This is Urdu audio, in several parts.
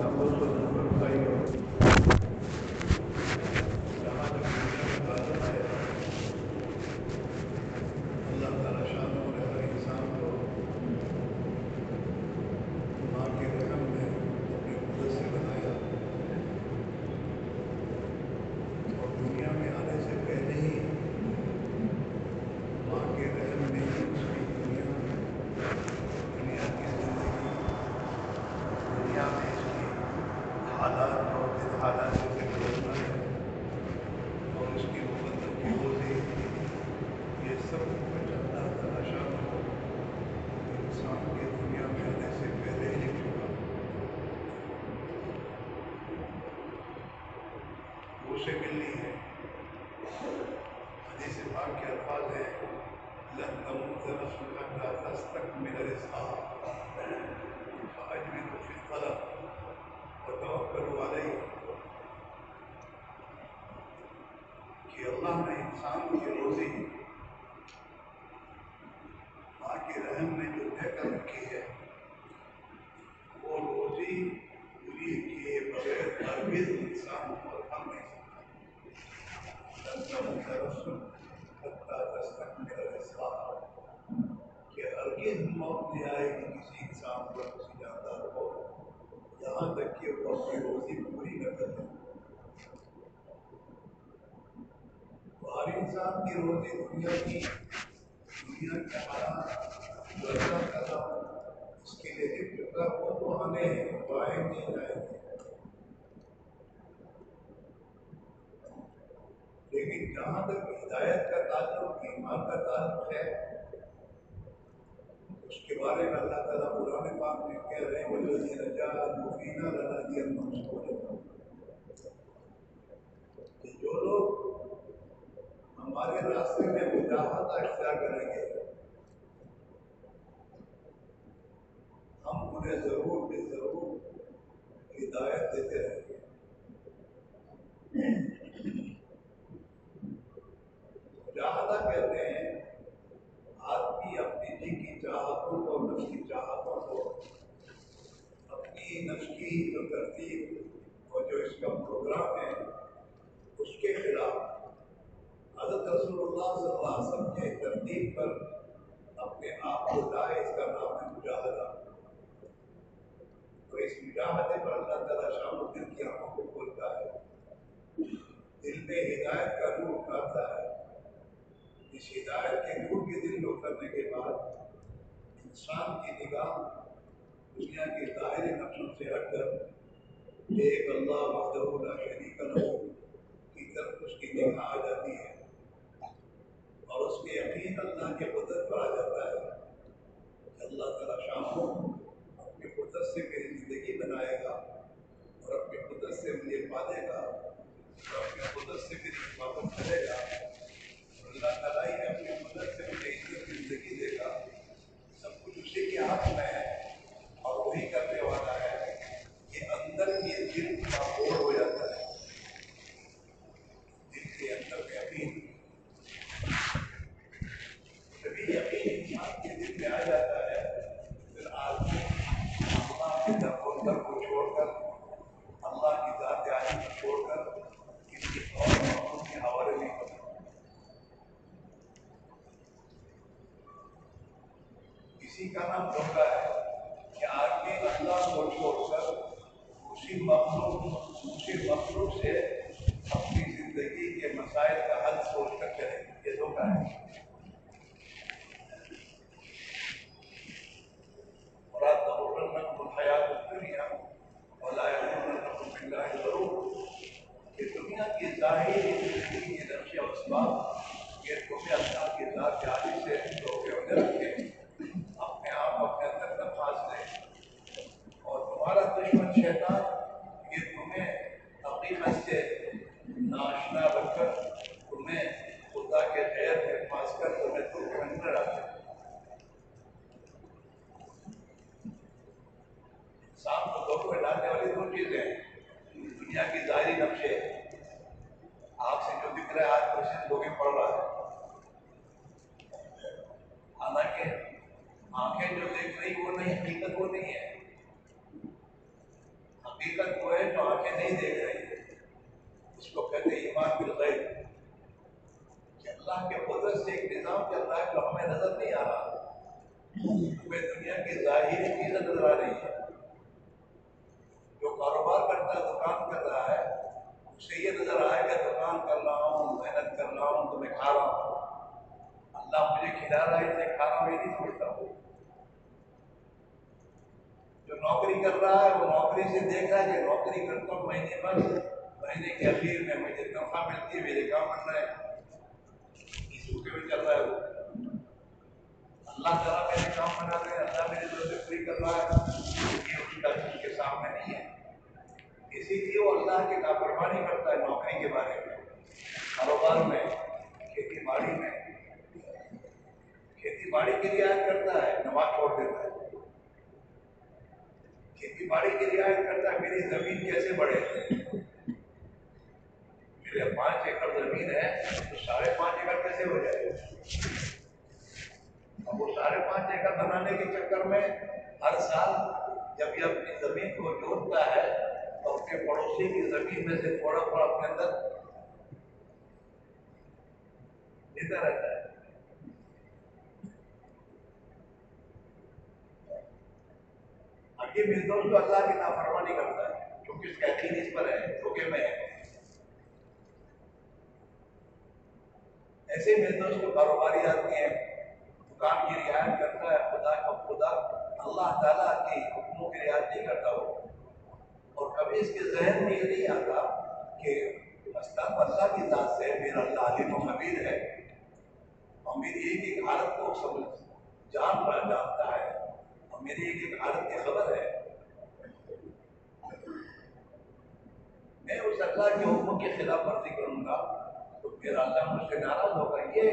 там тоже что-то اور انسان کی روزی دنیا کی دنیا کے حالات اس کے لیے وہ تو آنے ہیں وہ جائیں گے لیکن جہاں تک ہدایت کا تعلق، ایمان کا تعلق ہے، اس کے بارے میں اللہ تعالیٰ پرانے پاک میں کہہ رہے ہیں وزیر مفینہ لنا دیا منصور جو لوگ ہمارے راستے میں مداحت اختیار کریں گے؟ ہم انہیں ضرور بھی ضرور ہدایت دیتے رہیں گے۔ مجاہدہ کہتے ہیں، آدمی اپنی جی کی چاہتوں کو نفس کی چاہتوں کو اپنی نفس کی جو ترتیب اور جو اس کا پروگرام ہے، اس کے خلاف حضرت رسول اللہ صلی اللہ علیہ وسلم کے ترتیب پر اپنے آپ کو لائے اس کا نام ہے مجاہدہ۔ تو اس مجاہدے پر اللہ تعالیٰ شام الدین کی آنکھوں کو کھولتا ہے۔ دل میں ہدایت کا نور ہے۔ اس ہدایت کے نور کے دل میں اترنے کے بعد انسان کی نگاہ دنیا کے ظاہری نقشوں سے ہٹ کر ایک اللہ وحدہ لا شریک لہو کی طرف اس کی نگاہ آ جاتی ہے۔ اور اس میں یقین اللہ کے قدرت پر آ جاتا ہے اللہ تعالیٰ شام ہو اپنی قدرت سے میری زندگی بنائے گا اور اپنی قدرت سے مجھے پالے گا اور اپنی قدرت سے میری حفاظت کرے گا اور اللہ تعالیٰ ہی اپنی قدرت سے مجھے عزت زندگی دے گا۔ سب کچھ اسی کے ہاتھ میں ہے اور وہی کرنے والا ہے۔ کہ اندر یہ دل کمزور ہو جاتا ہے۔ کہاں دھوکہ ہے کہ آدمی اللہ کو چھوڑ کر اسی مخلوق اسی مخلوق سے اپنی زندگی کے مسائل کا حل سوچ کر کرے یہ دھوکہ ہے حیات دنیا اللہ ضرور کہ دنیا کی ظاہری زندگی کے نقشے کے ذات رکھے شیطان، یہ تمہیں حقیقت سے ناشنا بن کر تمہیں خدا کے غیر کر تمہیں آتا انسان کو ڈالنے والی دو چیزیں ہیں۔ دنیا کی ظاہری نقشے آپ سے جو دکھ رہا ہے آج رہا ہے۔ حالانکہ آنکھیں جو دیکھ رہی وہ نہیں۔ حقیقت نہیں دیکھ رہی ہے اس کو کہتے ہیں ایمان بالغیب کہ اللہ کے قدرت سے ایک نظام چل رہا ہے جو ہمیں نظر نہیں آ رہا۔ ہمیں دنیا کی ظاہری چیزیں نظر آ رہی ہے جو کاروبار کرتا ہے، دکان کر رہا ہے، اسے یہ نظر آئے کہ دکان کر رہا ہوں، محنت کر رہا ہوں، تو میں کھا رہا ہوں۔ اللہ مجھے کھلا رہا ہے اسے کھا رہا ہوں یہ نہیں سمجھتا ہوں۔ نوکری کر رہا ہے، وہ نوکری سے دیکھ رہا ہے کہ نوکری کرتا ہوں، مہینے پر مہینے کے اخیر میں مجھے تنخواہ ملتی ہے، میرے کام بن رہا ہے۔ اس روپے میں چل رہا ہے وہ؟ اللہ تعالیٰ میرے کام بنا رہے ہیں اللہ میری طرف سے پوری کر رہا ہے۔ یہ اس کا کے سامنے نہیں ہے۔ اسی لیے وہ اللہ کی لاپرواہی کرتا ہے نوکری کے بارے میں۔ کاروبار میں، کھیتی باڑی میں، کھیتی باڑی کی رعایت کرتا ہے، نماز چھوڑ دیتا ہے۔ کھیتی باڑی کی رعایت کرتا ہے، میری زمین کیسے بڑھے؟ میرے پانچ ایکڑ زمین ہے، تو ساڑھے پانچ ایکڑ کیسے ہو جائے؟ اب وہ ساڑھے پانچ ایکڑ بنانے کے چکر میں ہر سال جب یہ اپنی زمین کو جوڑتا ہے، تو اپنے پڑوسی کی زمین میں سے تھوڑا تھوڑا اپنے اندر لیتا رہتا ہے اب یہ میرے دوست اللہ کی نافرمانی کرتا ہے، کیونکہ اس کا یقین اس پر ہے دھوکے میں ہے ایسے میرے دوست کاروباری آدمی ہیں، دکان کی رعایت کرتا ہے، خدا کا خدا اللہ تعالیٰ کی حکموں کی رعایت نہیں کرتا وہ۔ اور کبھی اس کے ذہن میں یہ نہیں آتا کہ مستق اللہ کی ذات سے میرا اللہ علیم و خبیر ہے۔ اور میری ایک ایک حالت کو سمجھ، جان رہا جانتا ہے۔ میری ایک ایک حالت کی خبر ہے۔ میں اس اللہ کے حکم کی خلاف ورزی کروں گا۔ تو پھر اللہ مجھ سے ناراض ہوگا۔ یہ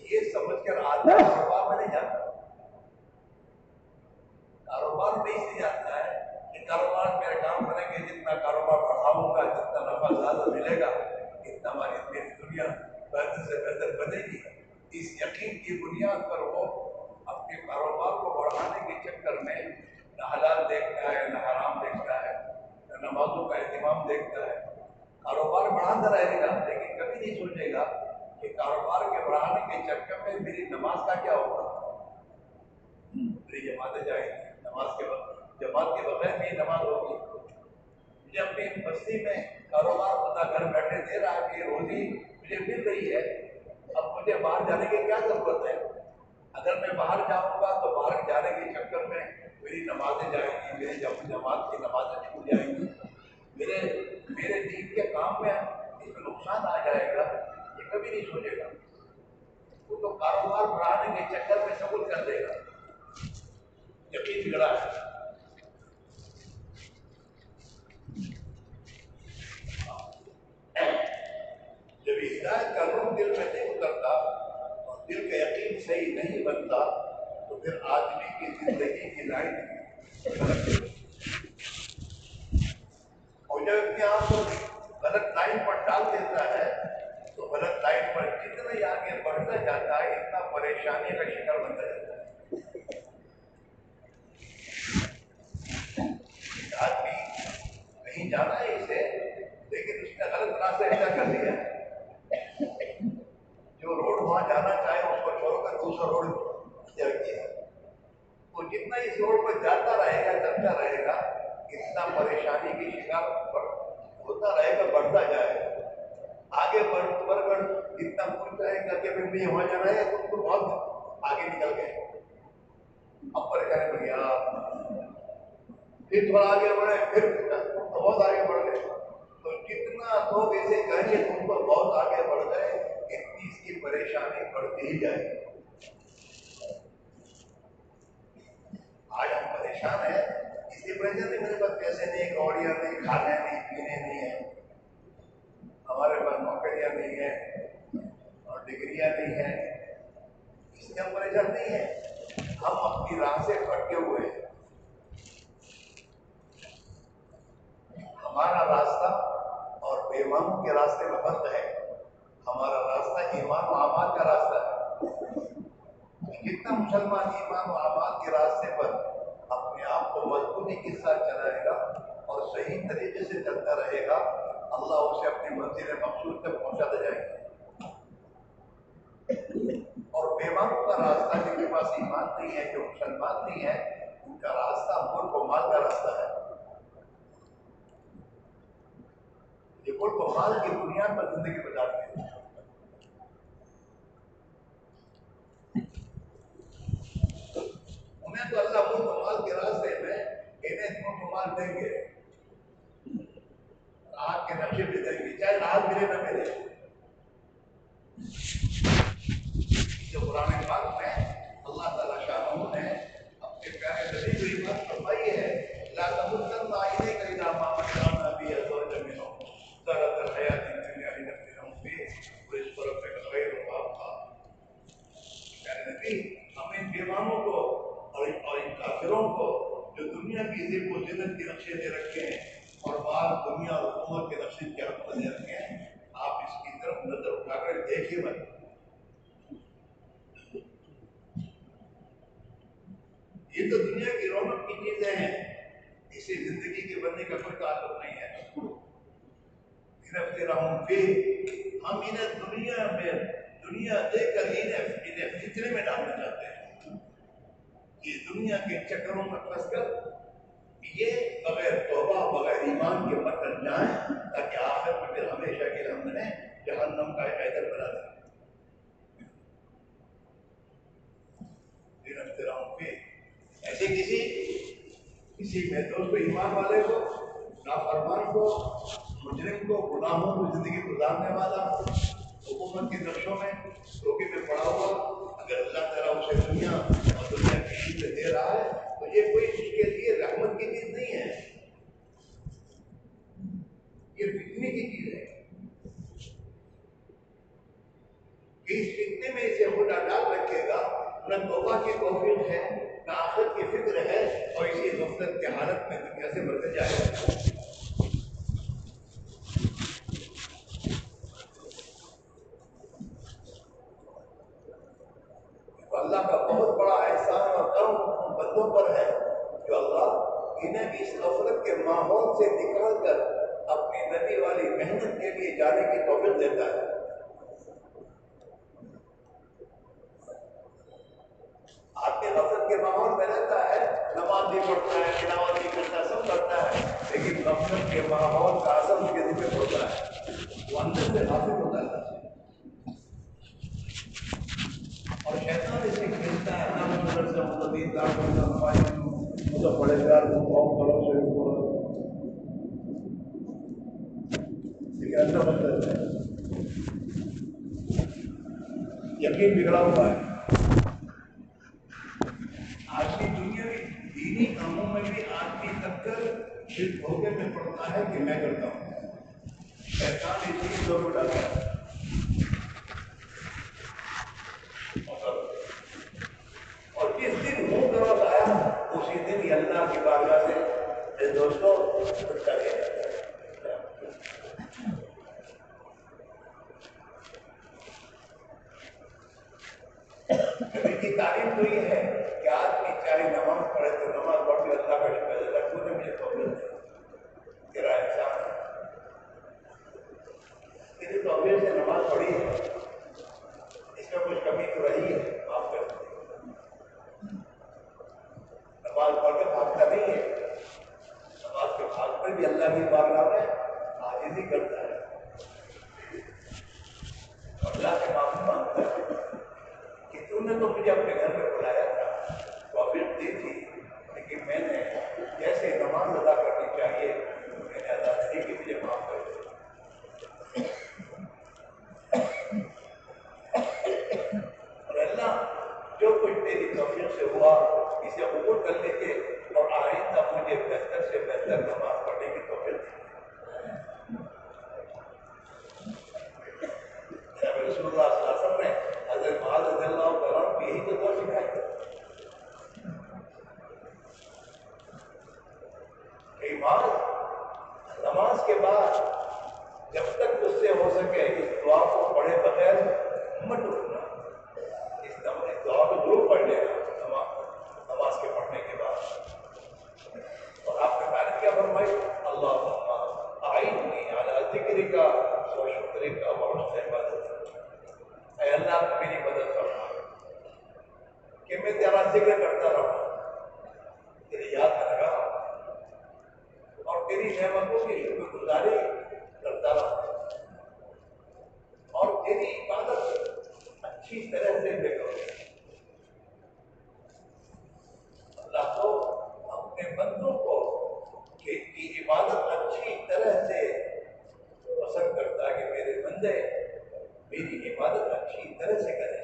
یہ سمجھ کر آدمی کاروبار میں نہیں جاتا۔ کاروبار میں اس لیے جاتا ہے کہ کاروبار میرا کام بنے گا جتنا کاروبار بڑھاؤں گا، جتنا نفع زیادہ ملے گا، اتنا ہماری میری دنیا بہتر سے بہتر بنے گی۔ اس یقین کی بنیاد پر وہ اپنے کاروبار کو بڑھانے کے چکر میں نہ حلال دیکھتا ہے، نہ حرام دیکھتا ہے، نہ نمازوں کا اہتمام دیکھتا ہے۔ کاروبار بڑھاتا رہے گا، لیکن کبھی نہیں سوچے گا کہ کاروبار کے بڑھانے کے چکر میں میری نماز کا کیا ہوگا۔ میری جماعتیں جائیں گی۔ نماز کے وقت، جماعت کے بغیر بھی نماز ہوگی۔ مجھے اپنی بستی میں کاروبار خدا گھر بیٹھے دے رہا ہے کہ روزی مجھے مل رہی ہے۔ اب مجھے باہر جانے کی کیا ضرورت ہے؟ اگر میں باہر جاؤں گا تو باہر جانے کے چکر میں میری نمازیں جائیں گی میری جماعت کی نمازیں چھوٹ جائیں گی۔ میرے میرے دین کے کام میں اس میں نقصان آ جائے گا، یہ کبھی نہیں سوچے گا۔ وہ تو کاروبار بڑھانے کے چکر میں قبول کر دے گا۔ یقین بگڑا ہے۔ جب ہدایت کا روح دل میں نہیں اترتا دل کا یقین صحیح نہیں بنتا تو پھر آدمی کی زندگی کی لائن اور جب اپنے آپ کو غلط لائن پر ڈال دیتا ہے تو غلط لائن پر جتنا ہی آگے بڑھتا جاتا ہے، اتنا پریشانی کا شکار بنتا جاتا ہے۔ آدمی کہیں جانا ہے اسے، لیکن اس نے غلط راستہ ایسا کر دیا۔ ہے جو روڈ وہاں جانا چاہے، اس کو چھوڑ کر دوسرا روڈ اختیار کیا۔ تو جتنا اس روڈ پر جاتا رہے گا، چلتا رہے گا، اتنا پریشانی کی شکار ہوتا رہے گا، بڑھتا جائے گا۔ آگے بڑھ بڑھ بڑھ اتنا پوچھ جائے گا کہ مجھے وہاں جانا ہے، تم تو بہت آگے نکل گئے۔ اب پریشانی بڑھ گیا پھر تھوڑا آگے بڑھے، پھر بہت آگے بڑھ گئے۔ تو جتنا لوگ ایسے کہیں گے، تم تو بہت آگے بڑھ گئے، اتنی اس کی پریشانی بڑھتی ہی جائے۔ گی آج ہم پریشان ہیں اسی وجہ سے میرے پاس پیسے نہیں گوڑیاں نہیں، کھانے نہیں، پینے نہیں ہیں۔ ہمارے پاس نوکریاں نہیں ہیں اور ڈگریاں نہیں ہیں۔ اس لیے ہم پریشان نہیں ہیں۔ ہم اپنی راہ سے پھٹکے ہوئے ہیں۔ ہمارا راستہ اور بیمانوں کے راستے میں فرق ہے۔ ہمارا راستہ ایمان و آباد کا راستہ ہے۔ کتنا مسلمان ایمان و آباد کے راستے پر اپنے آپ کو مضبوطی کے ساتھ چلائے گا اور صحیح طریقے سے چلتا رہے گا، اللہ اسے اپنی منزل مقصود تک پہنچاتے جائیں گے اور بیماروں کا راستہ جن کے پاس ایمان نہیں ہے، جو مسلمان نہیں ہے، ان کا راستہ ملک و مال کا راستہ ہے۔ یہ ملک و مال کی بنیاد پر زندگی گزارتے ہیں۔ انہیں تو اللہ ملک کمال کے راستے میں انہیں ملک کمال دیں گے۔ راحت کے نقشے بھی دیں گے۔ چاہے راحت ملے نہ ملے۔ جو قرآن پاک میں اللہ تعالیٰ شاہ نے اپنے پیارے نبی کو یہ بات فرمائی ہے لا تمدن عینیک الی ما متعنا به ازواجا منهم زارت الحیات الدنیا لنفتنهم فيه ورزق ربک خیر وابقى پیارے نبی ہم ان بیمانوں کو اور ان اور ان کافروں کو جو دنیا کی زیب و زینت کے نقشے دے رکھے ہیں اور بعض دنیا حکومت کے نقشے کے حق دے رکھے ہیں؟ آپ اس کی طرف نظر اٹھا کر دیکھیے مت یہ تو دنیا کی رونق کی چیزیں ہیں۔ اسے زندگی کے بننے کا کوئی تعلق نہیں ہے۔ گرفت رہوں پہ، ہم انہیں دنیا میں، دنیا دے کر انہیں انہیں فطرے میں ڈالنا چاہتے ہیں۔ یہ دنیا کے چکروں میں پھنس کر یہ بغیر توبہ بغیر ایمان کے مر کر جائیں تاکہ آخر میں پھر ہمیشہ کے ہم نے جہنم کا ایدر بنا دیں۔ ایسے کسی کسی میں دوست ایمان والے کو، نافرمان کو، مجرم کو، گناہوں کو زندگی گزارنے والا، حکومت کے نقشوں میں، روکے میں پڑا ہوا، اگر اللہ تعالیٰ اسے دنیا اور دنیا کی دے رہا ہے یہ کوئی اس کے لیے رحمت کی چیز نہیں ہے۔ یہ فتنے کی چیز ہے۔ اس فتنے میں اسے خدا ڈال رکھے گا۔ نہ توبہ کی توفیق ہے نہ آخر کی فکر ہے اور اسی غفلت کی حالت میں دنیا سے بڑھتے جائے۔ گا اللہ کا بہت بندوں پر ہے جو اللہ انہیں بھی اس غفلت کے ماحول سے نکال کر اپنی نبی والی محنت کے لیے جانے کی توفیق دیتا ہے۔ آدمی غفلت کے ماحول میں رہتا ہے نماز بھی پڑھتا ہے تلاوت بھی کرتا ہے، سب کرتا ہے، لیکن غفلت کے ماحول کا اثر اس کے دل میں پڑتا ہے۔ وہ اندر سے غافل ہوتا ہے۔ اور شیطان یقین بگڑا ہوا ہے آج کی دنیا میں دینی کاموں میں بھی آدمی تک کر صرف دھوکے میں پڑتا ہے کہ میں کرتا ہوں۔ شیطان اس لیے دور ڈالتا ہے اور جس دن منہ کرو آیا اسی دن ہی اللہ کی بارگاہ سے دوستوں چھٹکا دیا جاتا نبی کی تعلیم تو یہ ہے کہ آدمی چاہے نماز پڑھے تو نماز پڑھ کے اللہ کا شکر اللہ تو نے مجھے توفیق دی تیرا احسان ہے۔ تیری توفیق سے نماز پڑھی ہے، اس میں کچھ کمی تو رہی ہے، معاف کر دیں۔ نماز پڑھ کے بھاگتا نہیں ہے۔ نماز کے بھاگ میں بھی اللہ کی بارگاہ میں عاجزی کرتا ہے۔ اللہ سے معافی مانگتا ہے کہ تم نے تو مجھے اپنے گھر میں بلایا تھا۔ توفیق دی تھی لیکن میں نے جیسے نماز ادا کرنی چاہیے، میں نے ادا نہیں کی، مجھے معاف کر دیا اور اللہ جو کچھ میری توفیق سے ہوا، اسے قبول کر لے کے اور آئندہ مجھے بہتر سے بہتر نماز پڑھنے کی توفیق دی رسول اللہ صلی اللہ علیہ وسلم نے حضرت معاذ رضی اللہ تعالیٰ عنہ کو یہی تو دعا سکھائی؟ کہ معاذ، نماز کے بعد جب تک اس سے ہو سکے اس دعا کو پڑھے بغیر مت ایک دم ایک دعا کو گروپ پڑھ لے گا نماز کے پڑھنے کے بعد اور آپ نے تعلیم کیا فرمائی تیری نعمتوں کی شکر گزاری کرتا رہا اور تیری عبادت اچھی طرح سے میں کروں اللہ تو اپنے بندوں کو کہ کی عبادت اچھی طرح سے پسند کرتا ہے کہ میرے بندے میری عبادت اچھی طرح سے کریں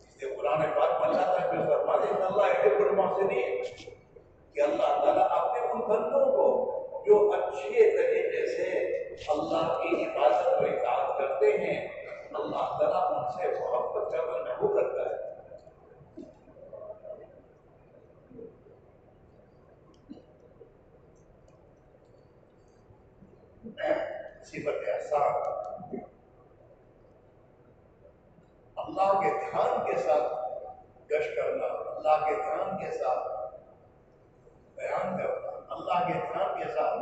اس لیے قرآن پاک میں اللہ تعالیٰ جو فرما دے اللہ علیہ المحسنین کہ اللہ تعالیٰ اپنے ان بندوں کو جو اچھے طریقے سے اللہ کی عبادت و اطاعت کرتے ہیں اللہ تعالیٰ ان سے محبت کرنا محبوب رکھتا ہے صفت احسان اللہ کے دھیان کے ساتھ گش کرنا اللہ کے دھیان کے ساتھ بیان کرنا اللہ کے دھیان کے ساتھ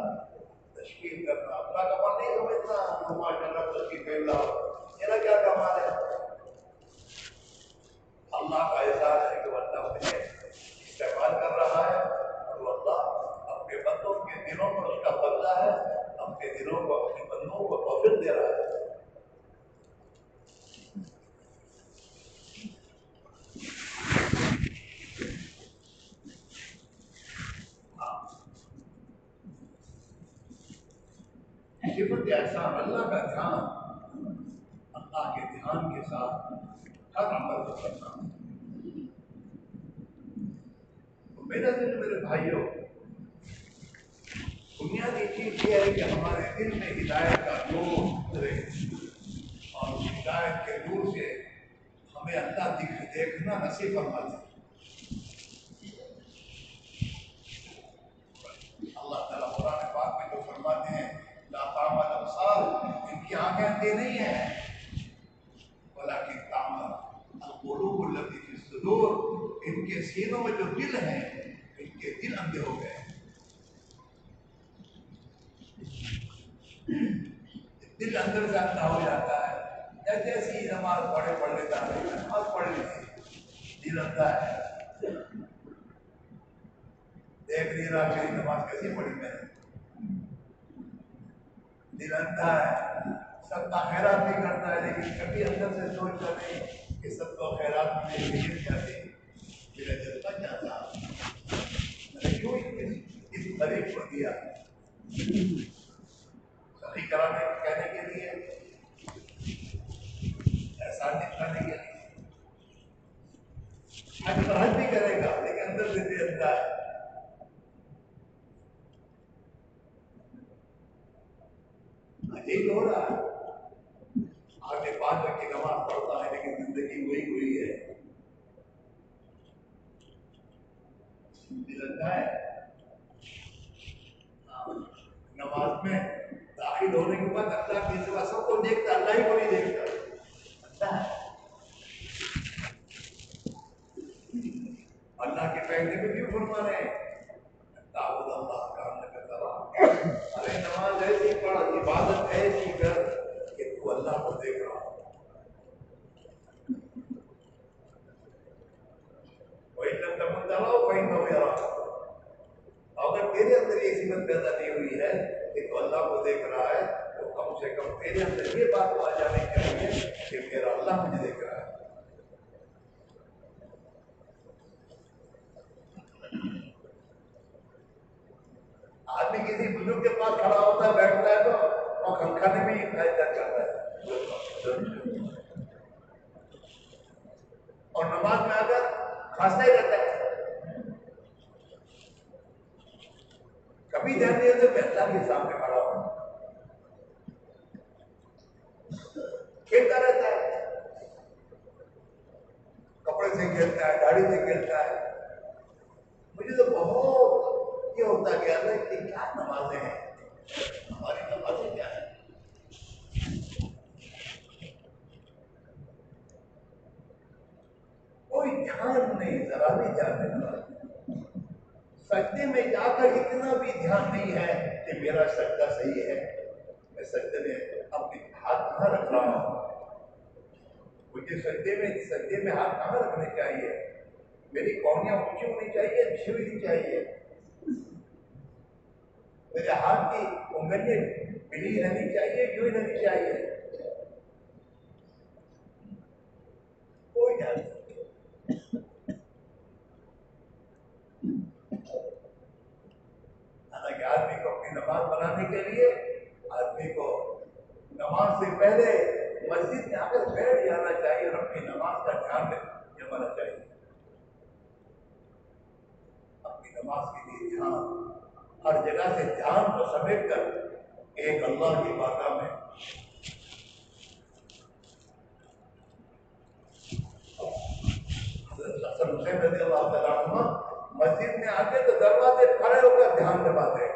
تشکیل کرنا اللہ کا من نہیں سمجھنا ماشاء اللہ تشکیل پھیل رہا میرا کیا کمال ہے اللہ کا احساس ہے کہ وہ اللہ مجھے استعمال کر رہا ہے اور وہ اللہ اپنے بندوں کے دلوں پر اس کا بدلہ ہے اپنے دلوں کو اپنے بندوں کو توفیق دے رہا ہے صفت احسان اللہ کا دھیان اللہ کے دھیان کے ساتھ ہر عمل کو کرنا میرا دل میرے بھائیوں بنیادی چیز یہ ہے کہ ہمارے دل میں ہدایت کا نور اترے اور اس ہدایت کے نور سے ہمیں اللہ دکھ دیکھنا نصیب فرما دے اللہ تعالیٰ قرآن پاک میں جو فرماتے ہیں لا تعمل ابصار ان کی آنکھیں اندھی نہیں ہیں ولیکن تعمل القلوب التي ان کے سینوں میں جو دل ہیں ان کے دل اندھے ہو گئے۔ دل اندر سے اندھا ہو جاتا ہے۔ یا جیسی نماز پڑھے پڑھ لیتا ہے نماز پڑھ لیتی دل اندھا ہے۔ دیکھ نہیں رہا میری نماز کیسی پڑھی میں نے۔ دل اندھا ہے۔ سب کا خیرات بھی کرتا ہے، لیکن کبھی اندر سے سوچتا نہیں۔ کہ سب کو خیرات میں لیے جاتے میرا جذبہ کیا تھا میں نے کیوں اس غریب کو دیا۔ صحیح کرانے کہنے کے لیے، احسان دکھانے کے لیے۔ حج حج بھی کرے گا، لیکن اندر سے دل اندھا ہے۔ یہی ہو رہا ہے۔ آگے پانچ وقت کی نماز پڑھتا ہے لیکن زندگی وہی ہوئی ہے۔ لگتا ہے نماز میں داخل ہونے کے بعد اللہ کی سوا سب کو دیکھتا اللہ ہی کو نہیں دیکھتا۔ اللہ اللہ کے پہلے میں کیوں فرما رہے ہیں تعبد اللہ کا ہم نے کرتا ارے نماز ایسی پڑھ عبادت ایسی کر کہ تو اللہ کو دیکھ رہا وہی لم تکن تراؤ نہ اگر تیرے اندر یہ صفت پیدا نہیں ہوئی ہے کہ تو اللہ کو دیکھ رہا ہے، تو کم سے کم تیرے اندر یہ بات آ جانی چاہیے کہ میرا اللہ مجھے دیکھ رہا ہے۔ آدمی کسی بزرگ کے پاس کھڑا ہوتا ہے، بیٹھتا ہے تو اور کھم کھانے میں ہی فائدہ کرتا ہے۔ اور نماز میں اگر کھانستا ہی رہتا ہے کبھی دھیان دیا تو میں اللہ کے سامنے کھڑا ہو۔ کھیلتا رہتا ہے۔ کپڑے سے کھیلتا ہے گاڑی سے کھیلتا ہے۔ مجھے تو بہت یہ ہوتا کہ اللہ کی کیا نمازیں ہیں۔ ہماری نمازیں کیا ہیں؟ کوئی دھیان نہیں، ذرا بھی دھیان نہیں سجدے میں جا کر اتنا بھی دھیان نہیں ہے کہ میرا سجدہ صحیح ہے۔ میں سجدے میں اپنے ہاتھ کہاں رکھ رہا ہوں؟ مجھے سجدے میں سجدے میں ہاتھ کہاں رکھنے چاہیے؟ میری کونیاں اونچی ہونی چاہیے نیچے ہونی چاہیے؟ میرے ہاتھ کی انگلیں ملی رہنی چاہیے، کیوں ہی رہنی چاہیے؟ کوئی جان حالانکہ آدمی بنانے کے لیے آدمی کو نماز سے پہلے مسجد میں آ کر بیٹھ جانا چاہیے اور اپنی نماز کا دھیان جمانا چاہیے۔ اپنی نماز کے لیے دھیان ہر جگہ سے دھیان کو سمیٹ کر ایک اللہ کی بارگاہ میں رضی اللہ تعالیٰ مسجد میں آتے تو دروازے کھڑے ہو کر دھیان جماتے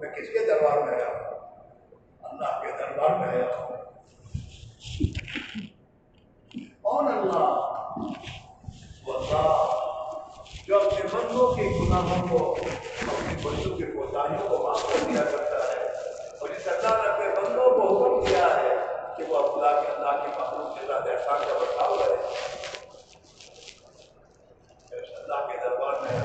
میں کس کے دربار میں آیا ہوں؟ اللہ کے دربار میں آیا ہوں۔ کون اللہ؟ وہ اللہ جو اپنے بندوں کے گناہوں کو، اپنے بندوں کے کوتاہیوں کو معاف کر دیا کرتا ہے، اور اس اللہ نے اپنے بندوں کو حکم دیا ہے کہ وہ اللہ کے اللہ کے مخلوق کے ساتھ احسان کا برتاؤ کرے اللہ کے دربار میں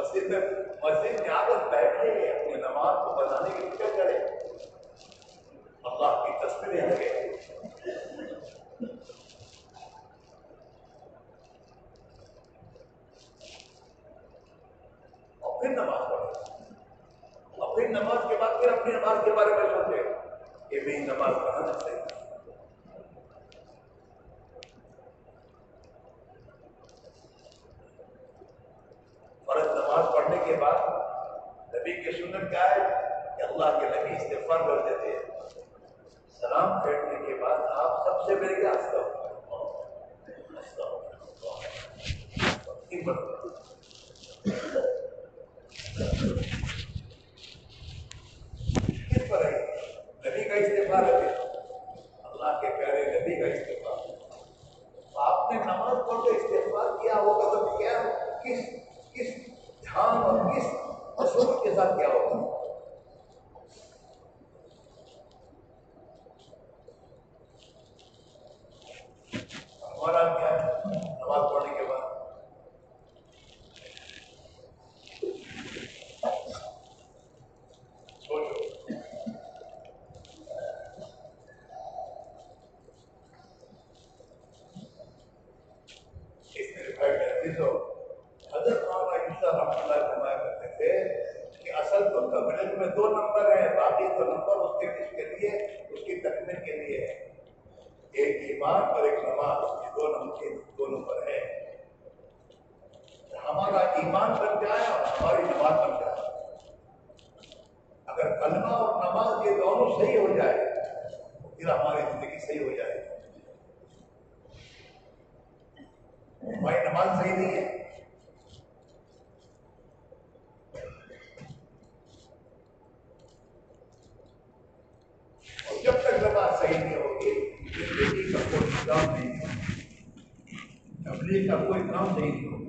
مسجد میں مسجد میں آ کر بیٹھے اپنی نماز کو بنانے کی فکر کرے۔ اللہ کی تصویریں لگے۔ اور پھر نماز پڑھے اور پھر نماز کے بعد پھر اپنی نماز کے بارے میں سوچے کہ میری نماز پڑھنا چاہیے فرض نماز پڑھنے کے بعد نبی کی سنت کیا ہے کہ اللہ کے نبی استغفار کر دیتے ہیں۔ سلام پھیرنے کے بعد آپ سب سے پہلے کیا کس پر ہے نبی کا استعفا ہے اللہ کے پیارے نبی کا استعفا آپ نے نماز پڑھ کے استعفال کیا ہوگا تو کیا کس کس دھیان اور کس اصول کے ساتھ کیا ہوگا ہمارا کیا ہے نماز پڑھنے کے بعد سوچو اس میرے بھائی میرے عزیزو حضرت مولانا عیسیٰ رحمۃ اللہ فرمایا کرتے تھے کہ اصل تو قبرت میں دو نمبر ہیں باقی دو نمبر اس کے کس کے لیے اس کی تکمیل کے لیے ہے ایک ایمان اور ایک نماز یہ دو نمبر دو نمبر ہے ہمارا ایمان بن جائے اور ہماری نماز بن جائے اگر کلمہ اور نماز یہ دونوں صحیح ہو جائے تو پھر ہماری زندگی صحیح ہو جائے ہماری نماز صحیح نہیں ہے اور جب تک نماز صحیح نہیں ہوگی زندگی کا کوئی کام نہیں ہوگا تبلیغ کا کوئی کام نہیں ہوگا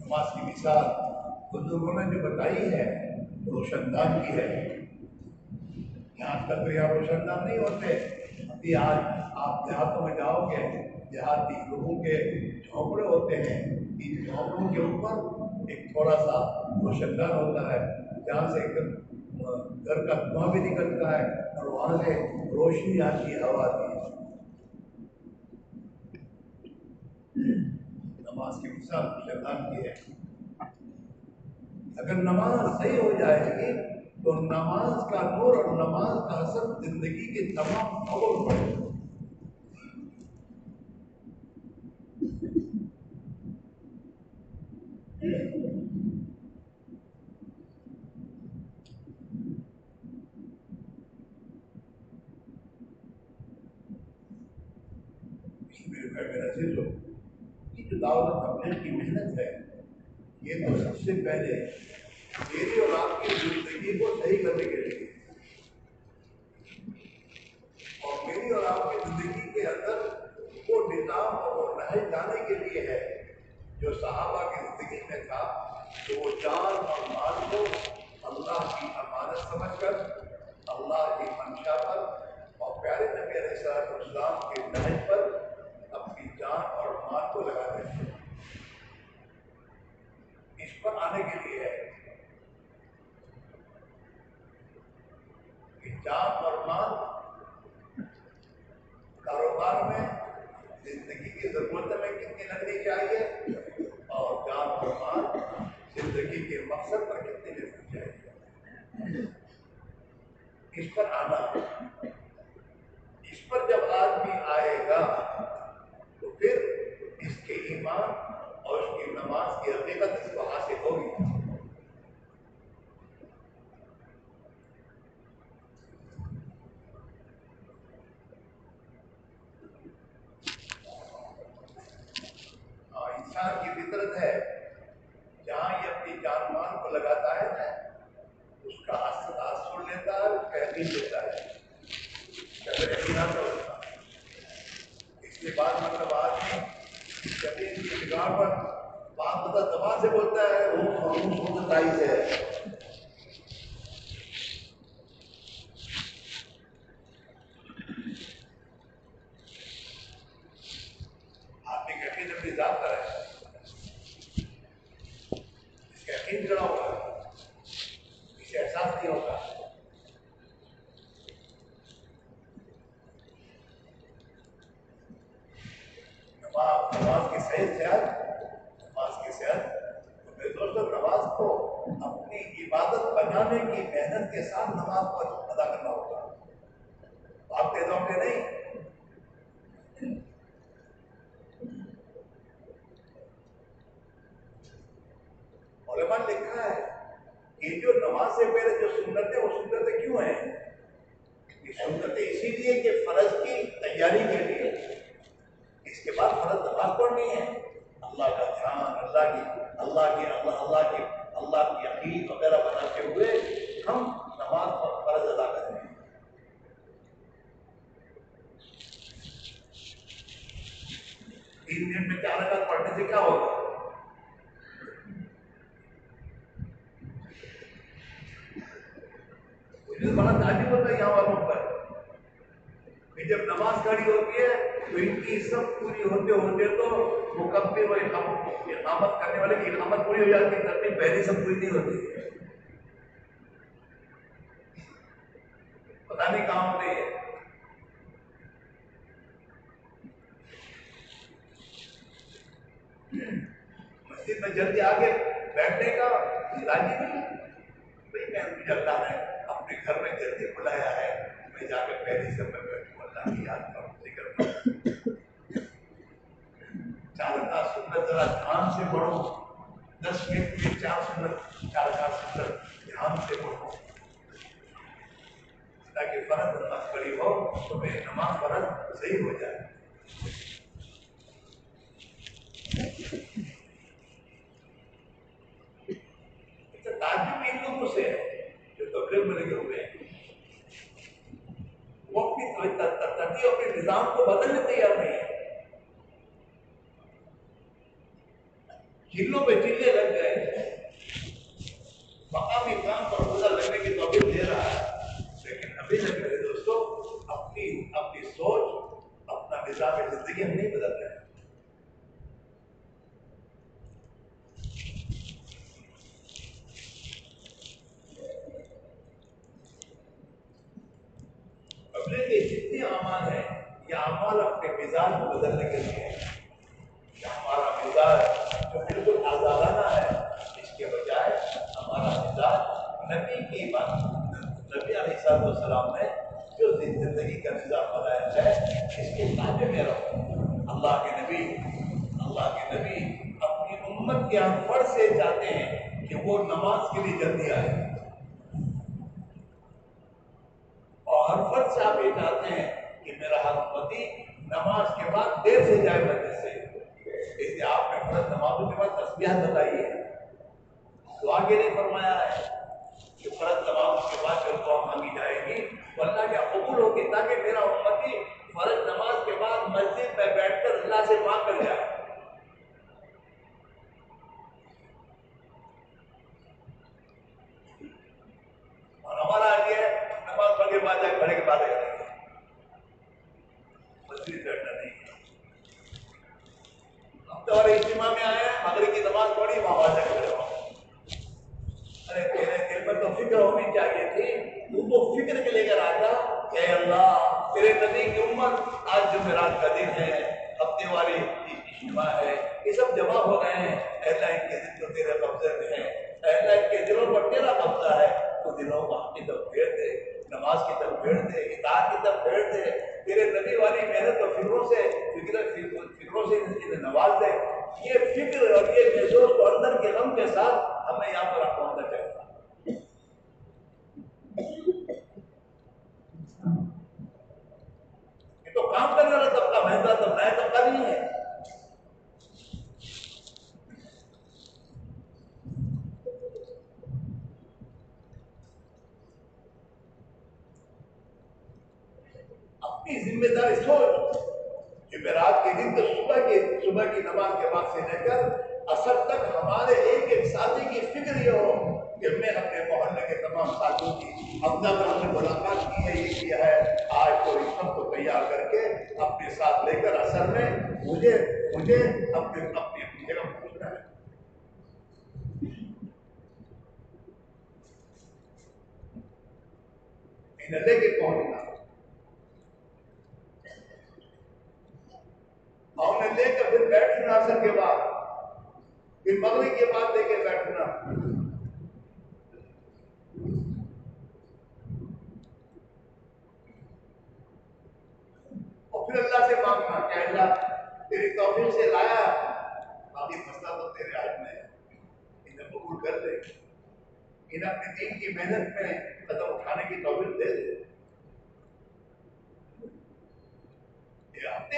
نماز کی مثال بزرگوں نے جو بتائی ہے روشن دان کی ہے یہاں تک تو یہاں روشن دان نہیں ہوتے ابھی آج آپ دیہاتوں میں جاؤ گے دیہاتی لوگوں کے جھونپڑے ہوتے ہیں ان جھونپڑوں کے اوپر ایک تھوڑا سا روشن دان ہوتا ہے جہاں سے گھر کا دھواں بھی نکلتا ہے اور وہاں سے روشنی آتی ہے، ہوا آتی ہے۔ نماز کی مثال شیطان کی ہے۔ اگر نماز صحیح ہو جائے گی، تو نماز کا نور اور نماز کا اثر زندگی کے تمام عمل پر میرے بھائی میرا عزیز یہ جو دعوت تبلیغ کی محنت ہے، یہ تو سب سے پہلے میری اور آپ کی زندگی کو صحیح کرنے کے لیے۔ اور میری اور آپ کی زندگی کے اندر وہ نظام اور وہ نہج لانے کے لیے ہے جو صحابہ کی زندگی میں تھا کہ وہ جان اور مال کو اللہ کی امانت سمجھ کر، اللہ کی منشا پر اور پیارے نبی علیہ السلام اسلام کے نہج پر اپنی جان اور مال کو لگا دیتے ہیں اس پر آنے کے لیے ہے۔ کہ اور مال کاروبار میں، زندگی کی ضرورت میں کتنی لگنی چاہیے اور جان اور مال زندگی کے مقصد پر کتنی لگنی چاہیے۔ اس پر آنا، اس پر جب آدمی آئے گا تو پھر اس کے ایمان اور اس کی نماز کی حقیقت اس کو حاصل ہوگی۔ انسان کی فطرت ہے، جہاں یہ اپنی جان مان کو لگاتا ہے نا، اس کا اثر سن لیتا ہے، اس کا یقین لیتا ہے۔ اس کے بعد مطلب آدمی یقین کی بگاڑ پر باپ کا دبا سے بولتا ہے وہ سوچتائی سے ہے آپ نے یقین اپنی ذات کا ہے اس کا یقین جڑا ہوا ہے اسے احساس نہیں ہوتا نماز نماز کی صحت صحت نماز کی صحت تو میرے دوستوں نماز کو اپنی عبادت بنانے کی محنت کے ساتھ نماز کو ادا کرنا ہوگا آپ کے دوں کے نہیں علماء نے لکھا ہے کہ جو نماز سے پہلے جو سنتیں وہ سنتیں کیوں ہیں یہ سنتیں اسی لیے کہ فرض کی تیاری کے لیے اس کے بعد فرض نماز پڑھنی ہے؟ اللہ کا دھیان اللہ کی اللہ کی اللہ اللہ کی اللہ کی عقید وغیرہ بناتے ہوئے ہم نماز پر فرض ادا کریں۔ گے تین دن میں چار رکعت پڑھنے سے کیا ہوگا؟ بڑا تعجب ہوتا ہے یہاں والوں پر۔ کہ جب نماز کھڑی ہوتی ہے تو ان کی سب پوری ہوتے ہوتے تو مکمل و اقامت کرنے والے کی اقامت پوری ہو جاتی ہے ترتیب پہلی سب پوری نہیں ہوتی۔ پتا نہیں کہاں ہوتے ہیں مسجد میں جلدی آگے بیٹھنے کا راجی نہیں۔ بھائی، میں مجھے اللہ نے اپنے گھر میں جلدی بلایا ہے۔ میں جا کے پہلی سے میں بیٹھوں اللہ کی یاد کروں ذکر کروں۔ چار کا سنت ذرا دھیان سے پڑھو۔ دس منٹ میں چار سنت، چار چار سنت دھیان سے پڑھو۔ تاکہ فرض نماز پڑھی ہو تو میری نماز فرض صحیح ہو جائے۔ تعجب ان لوگوں سے ہے جو تبلیغ میں لگے ہوئے ہیں۔ وہ اپنی ترتیب اپنے نظام کو بدلنے تیار نہیں ہے۔ چلوں پہ چلے لگ گئے مقامی کام پر روزہ لگنے کی توقع دے رہا ہے۔ لیکن ابھی تک میرے دوستوں اپنی اپنی سوچ، اپنا نظام زندگی ہم نہیں بدل رہے ہیں۔ اپنے لیے جتنے اعمال ہیں، یہ اعمال اپنے مزاج کو بدلنے کے لیے ہمارا مزاج جو بالکل آزادانہ ہے، اس کے بجائے ہمارا مزاج نبی کی بات نبی علیہ صاحب السلام نے جو زندگی کا نظام بنایا ہے، اس کے تابع میں رہو۔ اللہ کے نبی، اللہ کے نبی اپنی امت کے انفر سے چاہتے ہیں کہ وہ نماز کے لیے جلدی آئے۔ اور ہر فرد سے آپ یہ چاہتے ہیں کہ میرا ہر پتی نماز کے بعد دیر سے جائے مسجد سے۔ اس لیے آپ نے فرض نمازوں کے بعد تصویرات بتائی ہے دعا کے لیے فرمایا ہے کہ فرض نماز کے بعد جو دعا مانگی جائے گی وہ اللہ کے قبول ہوگی تاکہ میرا امتی فرض نماز کے بعد مسجد میں بیٹھ کر اللہ سے مانگ کر جائے۔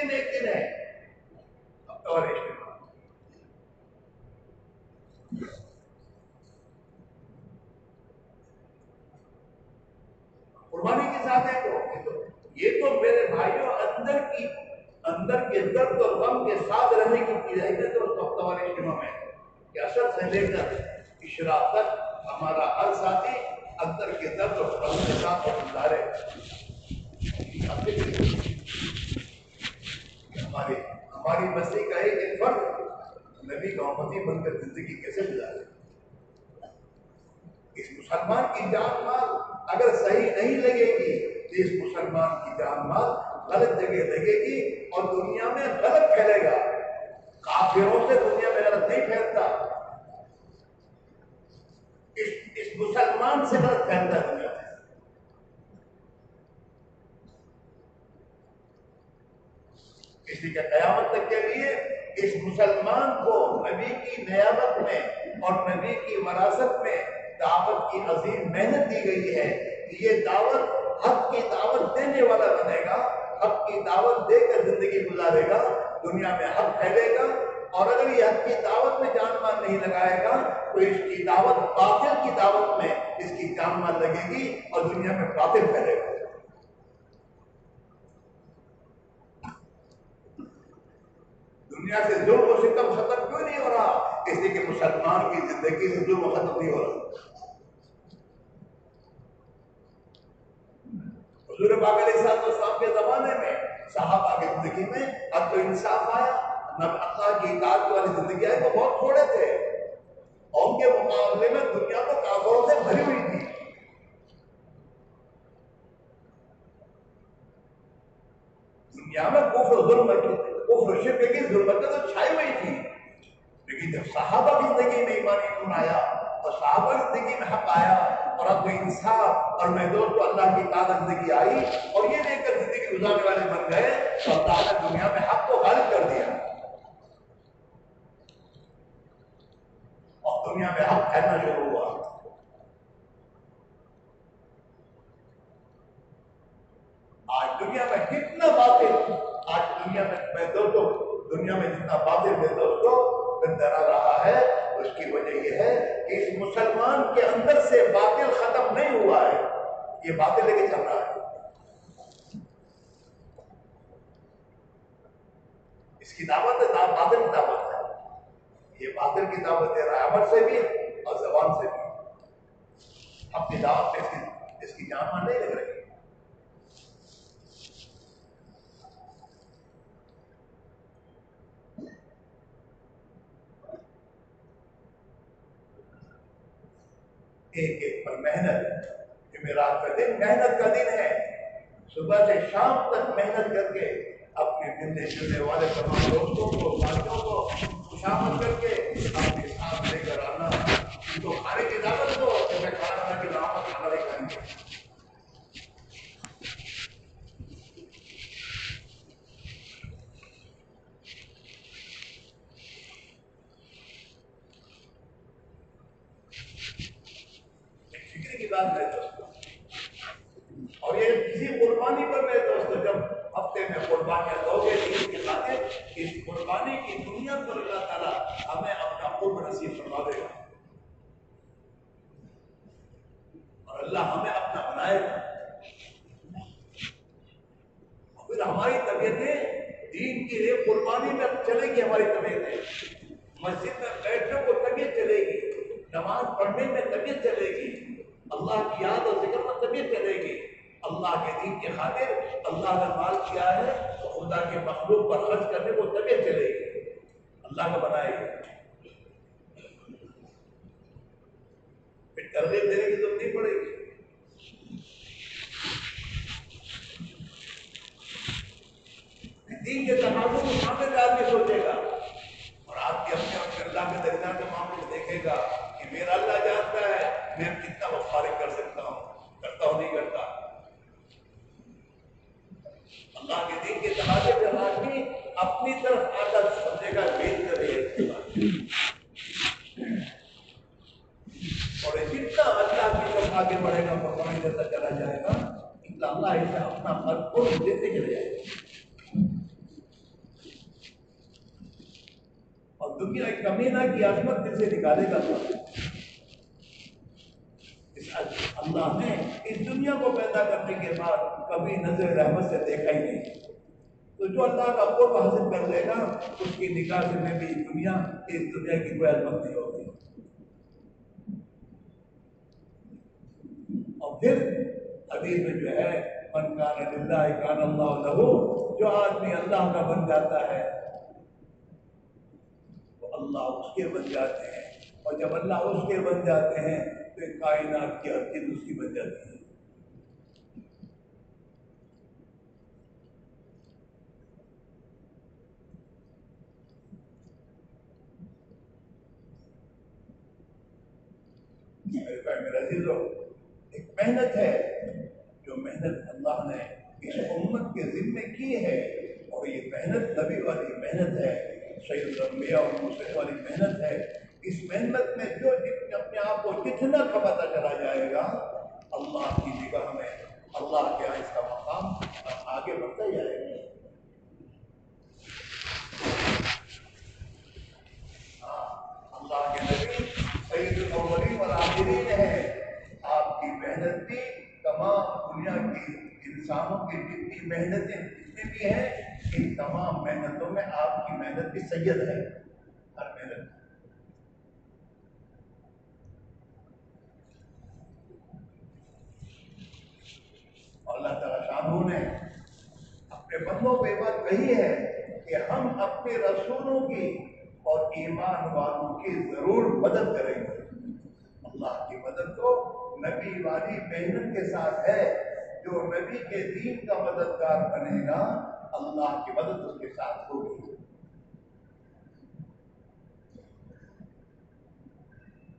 دیکھتے رہے۔ اب تو اور ایک دنیا سے ظلم و ستم ختم کیوں نہیں ہو رہا؟ اس لیے کہ مسلمان کی زندگی سے ظلم ختم نہیں ہو رہا۔ حضور پاک علیہ صاحب تو صاحب کے زمانے میں صحابہ کی زندگی میں اب تو انصاف آیا اللہ کی اطاعت والی زندگی آئی تو بہت تھوڑے تھے۔ ان کے مقابلے میں دنیا تو کافروں سے بھری ہوئی تھی۔ دنیا میں کفر ظلم کی کفر و کی ظلمتیں تو چھائی ہوئی تھی لیکن جب صحابہ کی زندگی میں ایمان نور آیا اور صحابہ کی زندگی میں حق آیا اور اب کوئی انصاف اور محدود کو اللہ کی تعداد زندگی آئی اور یہ دیکھ کر زندگی گزارنے والے بن گئے تو تعالیٰ دنیا میں حق کو غالب کر دیا۔ اور دنیا میں حق پھیلنا شروع ہوا۔ آج دنیا میں کتنا باتیں آج دنیا میں میں دوستوں دنیا میں جتنا واضح میں دوستوں بندرا رہا ہے۔ اس کی وجہ یہ ہے کہ اس مسلمان کے اندر سے باطل ختم نہیں ہوا ہے۔ یہ باطل لے کے چل رہا ہے۔ اس کی دعوت ہے، دعوت، باطل کی دعوت ہے۔ یہ باطل کی دعوت دے رہا ہے عمل سے بھی اور زبان سے بھی۔ اپنی دعوت میں اس کی اس کی جان نہیں لگ رہی۔ ایک ایک پر محنت جمعرات کا دن محنت کا دن ہے۔ صبح سے شام تک محنت کر کے اپنے ملنے جلنے والے تمام دوستوں کو، ساتھیوں کو خوشامد کر کے اپنے ساتھ لے کر آنا۔ ان کو کھانے کی دعوت دو کہ میں کھانا کھا کے لاؤں کھانا نہیں کھائیں گے فکر کی بات ہے دوستوں اور یہ کسی قربانی پر میں دوستوں جب ہفتے میں قربانیاں دو گے دین کے خاطر اس قربانی کی دنیا پر اللہ تعالیٰ ہمیں اپنا قرب نصیب فرما دے گا۔ اور اللہ ہمیں اپنا بنائے گا۔ اور پھر ہماری طبیعتیں دین کے لیے قربانی میں چلے گی ہماری طبیعتیں مسجد میں بیٹھنے کو طبیعت چلے گی، نماز پڑھنے میں طبیعت چلے گی۔ اللہ کی یاد اور ذکر میں طبیعت چلے گی اللہ کے دین کے خاطر اللہ نے مال کیا ہے تو خدا کے مخلوق پر خرچ کرنے کو طبیعت چلے گی۔ اللہ کا بنائے گی پھر ترغیب دینے کی ضرورت نہیں پڑے گی۔ دین کے تقاضوں کو سامنے ڈال کے سوچے گا اور آپ کے اپنے اپنے اللہ کے درمیان کے معاملے کو دیکھے گا۔ میرا اللہ جانتا ہے، میں کتنا وقت فارغ کر سکتا ہوں۔ کرتا ہوں نہیں کرتا۔ اللہ کے دین کے تقاضے پہ آدمی اپنی طرف عادت سمجھے گا بھیج کر رہی اور جتنا اللہ کی طرف آگے بڑھے گا پروانے دیتا چلا جائے گا، اتنا اللہ اسے اپنا فرق کو دیتے چلے جائے گا۔ اور دنیا کمینہ کی عظمت سے نکالے گا۔ اس اللہ نے اس دنیا کو پیدا کرنے کے بعد کبھی نظر رحمت سے دیکھا ہی نہیں۔ تو جو اللہ کا قرب حاصل کر لے گا، اس کی نکاح سے میں بھی دنیا، اس دنیا کی کوئی عظمت نہیں ہوگی۔ اور پھر حدیث میں جو ہے، من کان للہ کان اللہ لہو جو آدمی اللہ کا بن جاتا ہے اللہ اس کے بن جاتے ہیں۔ اور جب اللہ اس کے بن جاتے ہیں تو کائنات کی ہر چیز اس کی بن جاتی ہے ایک محنت ہے جو محنت اللہ نے اس امت کے ذمے کی ہے، اور یہ محنت نبی والی محنت ہے، سید الانبیاء اور دوسرے والی محنت ہے۔ اس محنت میں جو جتنے اپنے آپ کو جتنا کماتا چلا جائے گا؟ اللہ کی نگاہ میں، اللہ کے ہاں اس کا مقام آگے بڑھتا جائے گا۔ ہاں، اللہ کے نبی سید الاولین والآخرین ہے آپ کی محنت بھی تمام دنیا کی انسانوں کی جتنی محنتیں جتنی بھی ہیں، ان تمام محنتوں میں آپ کی محنت بھی سید ہے۔ ہر محنت اور اللہ تعالیٰ شاہ نے اپنے بندوں کو یہ بات کہی ہے کہ ہم اپنے رسولوں کی اور ایمان والوں کی ضرور مدد کریں گے۔ اللہ کی مدد تو نبی والی محنت کے ساتھ ہے، جو نبی کے دین کا مددگار بنے گا، اللہ کی مدد اس کے ساتھ ہوگی۔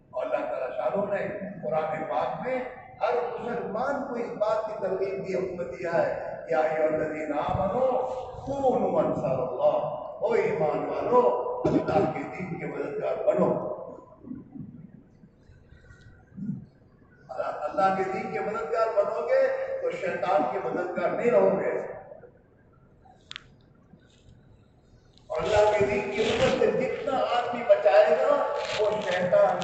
اور اللہ تعالیٰ شاہوں نے قرآن پاک میں ہر مسلمان کو اس بات کی ترغیب دی حکم دیا ہے یا الذین آمنو کونوا انصار اللہ او ایمان والو، اللہ کے دین کے مددگار بنو۔ اللہ کے دین کے مددگار بنو گے تو شیطان کے مددگار نہیں رہو گے۔ اور اللہ کے دین کی مدد سے جتنا آدمی بچائے گا، وہ شیطان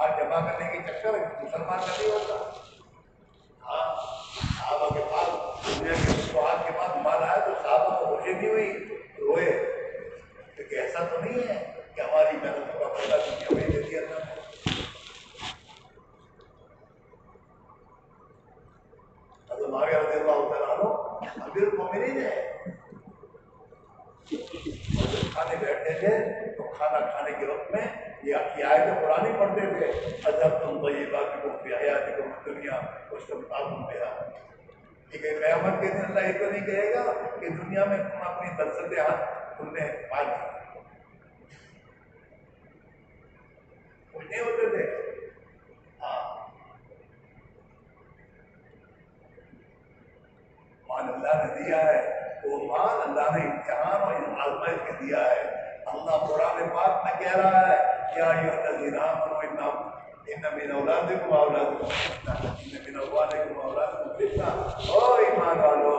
بات جمع کرنے کے چکر مسلمان کا نہیں ہوتا۔ ہاں صحابہ کے پاس دنیا کے سوال کے پاس مال آیا تو صحابہ کو خوشی بھی ہوئی، روئے۔ کہ ایسا تو نہیں ہے کہ ہماری محنت کا بدلہ دنیا میں دے دیا اللہ نے حضرت معاویہ رضی اللہ تعالیٰ عنہ امیر المومنین ہے اور جب کھانے بیٹھتے تھے تو کھانا کھانے کے وقت میں یہ یہ آیت پڑھتے تھے حضرت تم طیبہ کی کو پی حیات کو دنیا، اس کا تعاون پیا ٹھیک ہے، قیامت کے دن اللہ یہ تو نہیں کہے گا کہ دنیا میں تم اپنی دلسط ہاتھ تم نے پا لی کچھ نہیں ہوتے تھے۔ ہاں۔ مان اللہ نے دیا ہے، وہ مان اللہ نے امتحان اور آزمائش کے دیا ہے۔ اللہ قرآن پاک میں کہہ رہا ہے کیا یہ الذین آمنوا ان ان من اولادکم اولادکم فتنہ ان من اولادکم اولادکم فتنہ او ایمان والو،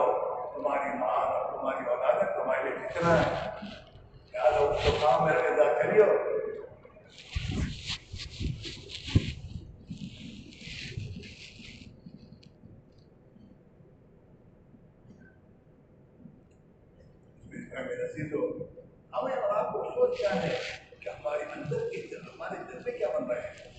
تمہاری مان اور تمہاری اولاد تمہارے لیے فتنہ ہے۔ لہٰذا اس کو کام میں رضا کریو۔ نصیب ہو۔ ہمیں اور آپ کو سوچ کیا ہے کہ ہمارے اندر کے ہمارے دل میں کیا بن رہے ہیں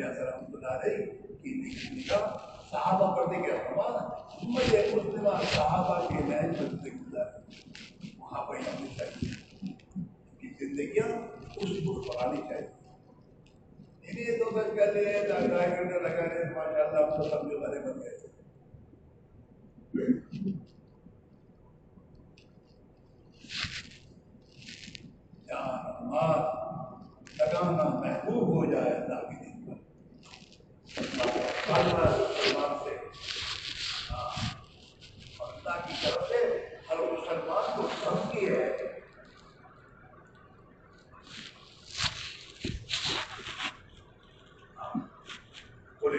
رحمۃ اللہ علیہ کی نگاہ صحابہ پر دیکھے ہمارا امت مسلمہ صحابہ کے نئے زندگی گزاری وہاں پہ ہمیں چاہیے کی زندگیاں اس کو بڑھانی چاہیے۔ انہیں دو گز کر لیے ڈاکٹر کرنے لگا رہے ماشاء اللہ ہم تو سمجھو بڑے بن گئے۔ لگانا محبوب ہو جائے اللہ کے مسلمان سے اللہ کی طرف سے ہر مسلمان کو سمجھی ہے قل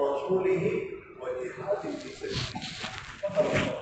ورسوله وجهاد في سبيله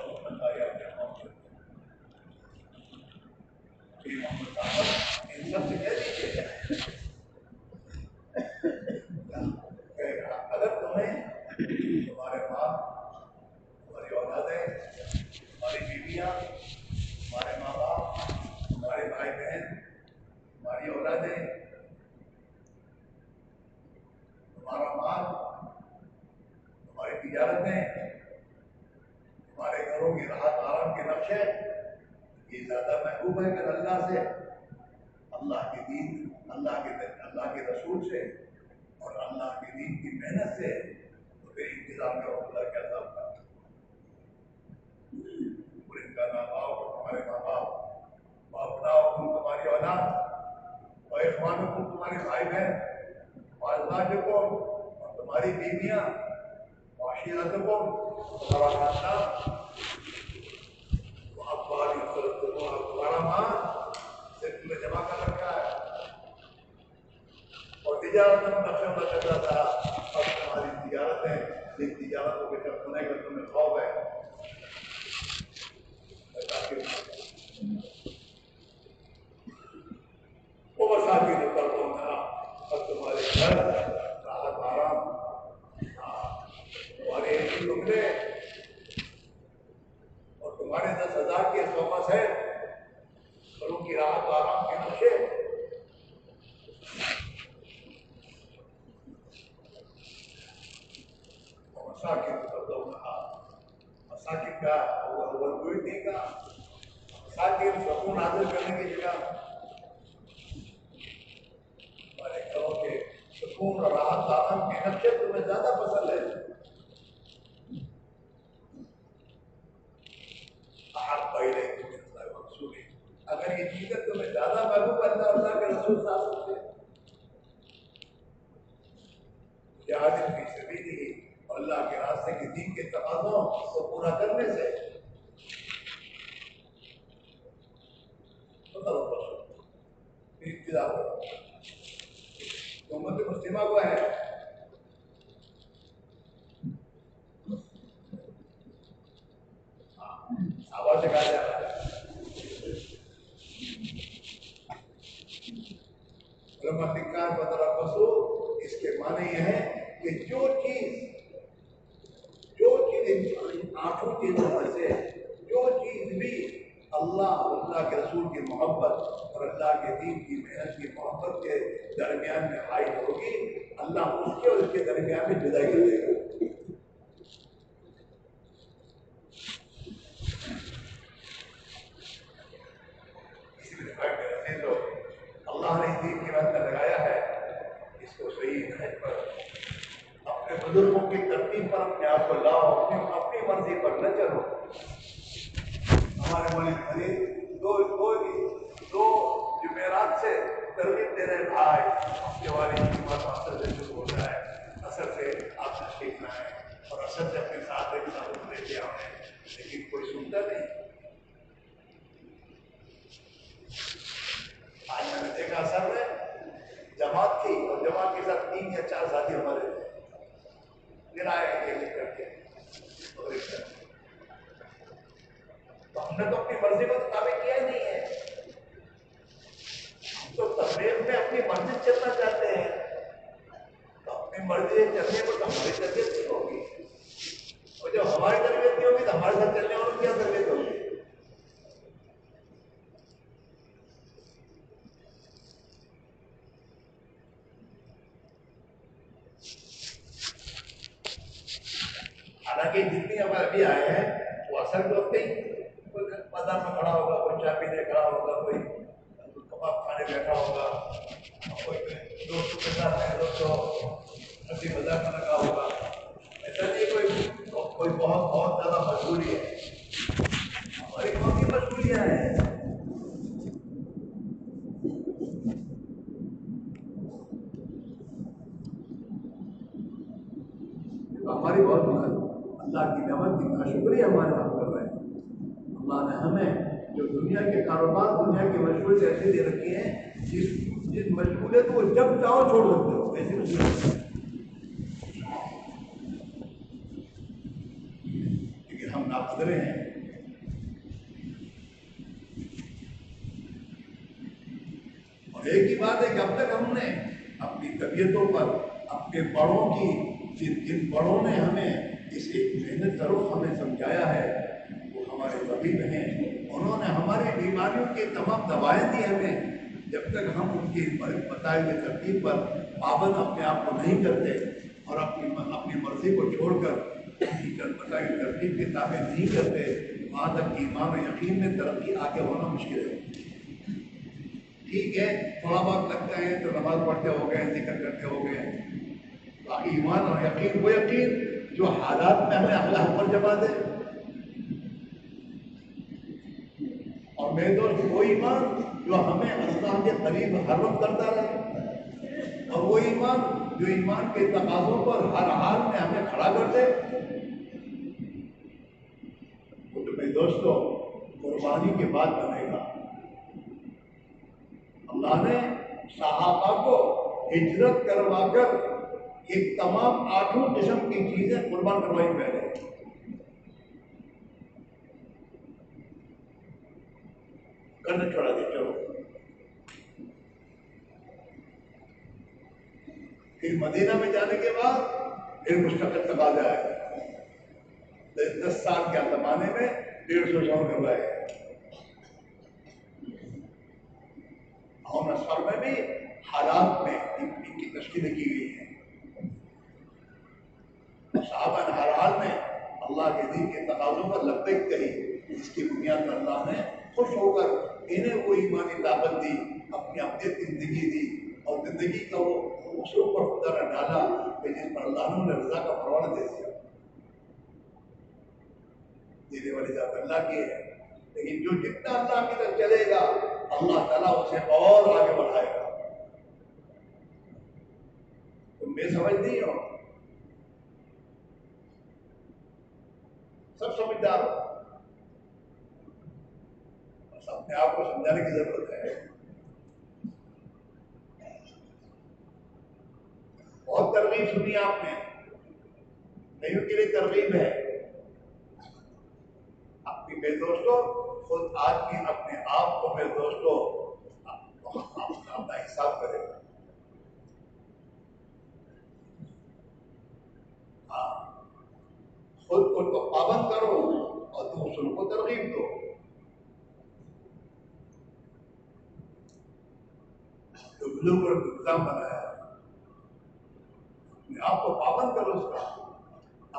اللہ امت مسلمہ وہ ہے کاروبار دنیا کی مشغولیت ایسی دے رکھی ہیں، جس جس مشغولیت کو جب چاہو چھوڑ سکتے ہو، ایسی مشغولیت لیکن ہم ناقدرے ہیں۔ اور ایک ہی بات ہے کہ اب تک ہم نے اپنی طبیعتوں پر اپنے بڑوں کی، جن بڑوں نے ہمیں اس ایک محنت طرف ہمیں سمجھایا ہے کے تمام دوائیں دی ہمیں جب تک ہم ان کی بتائے ہوئے ترتیب پر پابند اپنے آپ کو نہیں کرتے اور اپنی اپنی مرضی کو چھوڑ کر بتائی ہوئی ترتیب کے تابع نہیں کرتے، وہاں تک کہ ایمان و یقین میں ترقی آگے ہونا مشکل ہے۔ ٹھیک ہے، تھوڑا بہت لگتا ہے تو نماز پڑھتے ہو گئے، ذکر کرتے ہو گئے۔ باقی ایمان اور یقین، وہ یقین جو حالات میں ہمیں اللہ پر جما دے۔ اور میرے وہ ایمان جو ہمیں اللہ کے قریب ہر وقت کرتا رہے۔ اور وہ ایمان جو ایمان کے تقاضوں پر ہر حال میں ہمیں کھڑا کر دے تو میرے دوستوں قربانی کے بعد بنے گا۔ اللہ نے صحابہ کو ہجرت کروا کر ایک تمام آٹھوں قسم کی چیزیں قربان کروائی پہلے۔ کرنے چھوڑا دے چلو پھر مدینہ میں جانے کے بعد پھر مستقل تقاضا ہے دس سال کے زمانے میں ڈیڑھ سو سو کروائے اور نسل میں بھی حالات میں ان کی تشکیل کی گئی ہے صحابہ ہر حال میں اللہ کے دین کے تقاضوں پر لبیک کہی۔ جس کی بنیاد پر اللہ نے خوش ہو کر انہیں وہ ایمانی طاقت دی، اپنی اپنی زندگی دی اور زندگی کا وہ اصول پر خدا نے ڈالا کہ جس پر اللہ نے رضا کا پروانہ دے دیا۔ دینے والی ذات اللہ کی ہے۔ لیکن جو جتنا اللہ کی طرف چلے گا، اللہ تعالیٰ اسے اور آگے بڑھائے گا۔ تم بے سمجھ نہیں ہو؟ سب سمجھدار ہو۔ اپنے آپ کو سمجھانے کی ضرورت ہے۔ بہت ترغیب سنی آپ نے۔ نہیں کے لیے ترغیب ہے۔ اپنی میرے دوستوں، خود آدمی اپنے آپ کو میرے دوستوں اپنا حساب کرے گا ہاں، خود خود کو پابند کرو اور دوسروں کو ترغیب دو۔ جو پر نظام بنایا آپ کو پابند کرو اس کا۔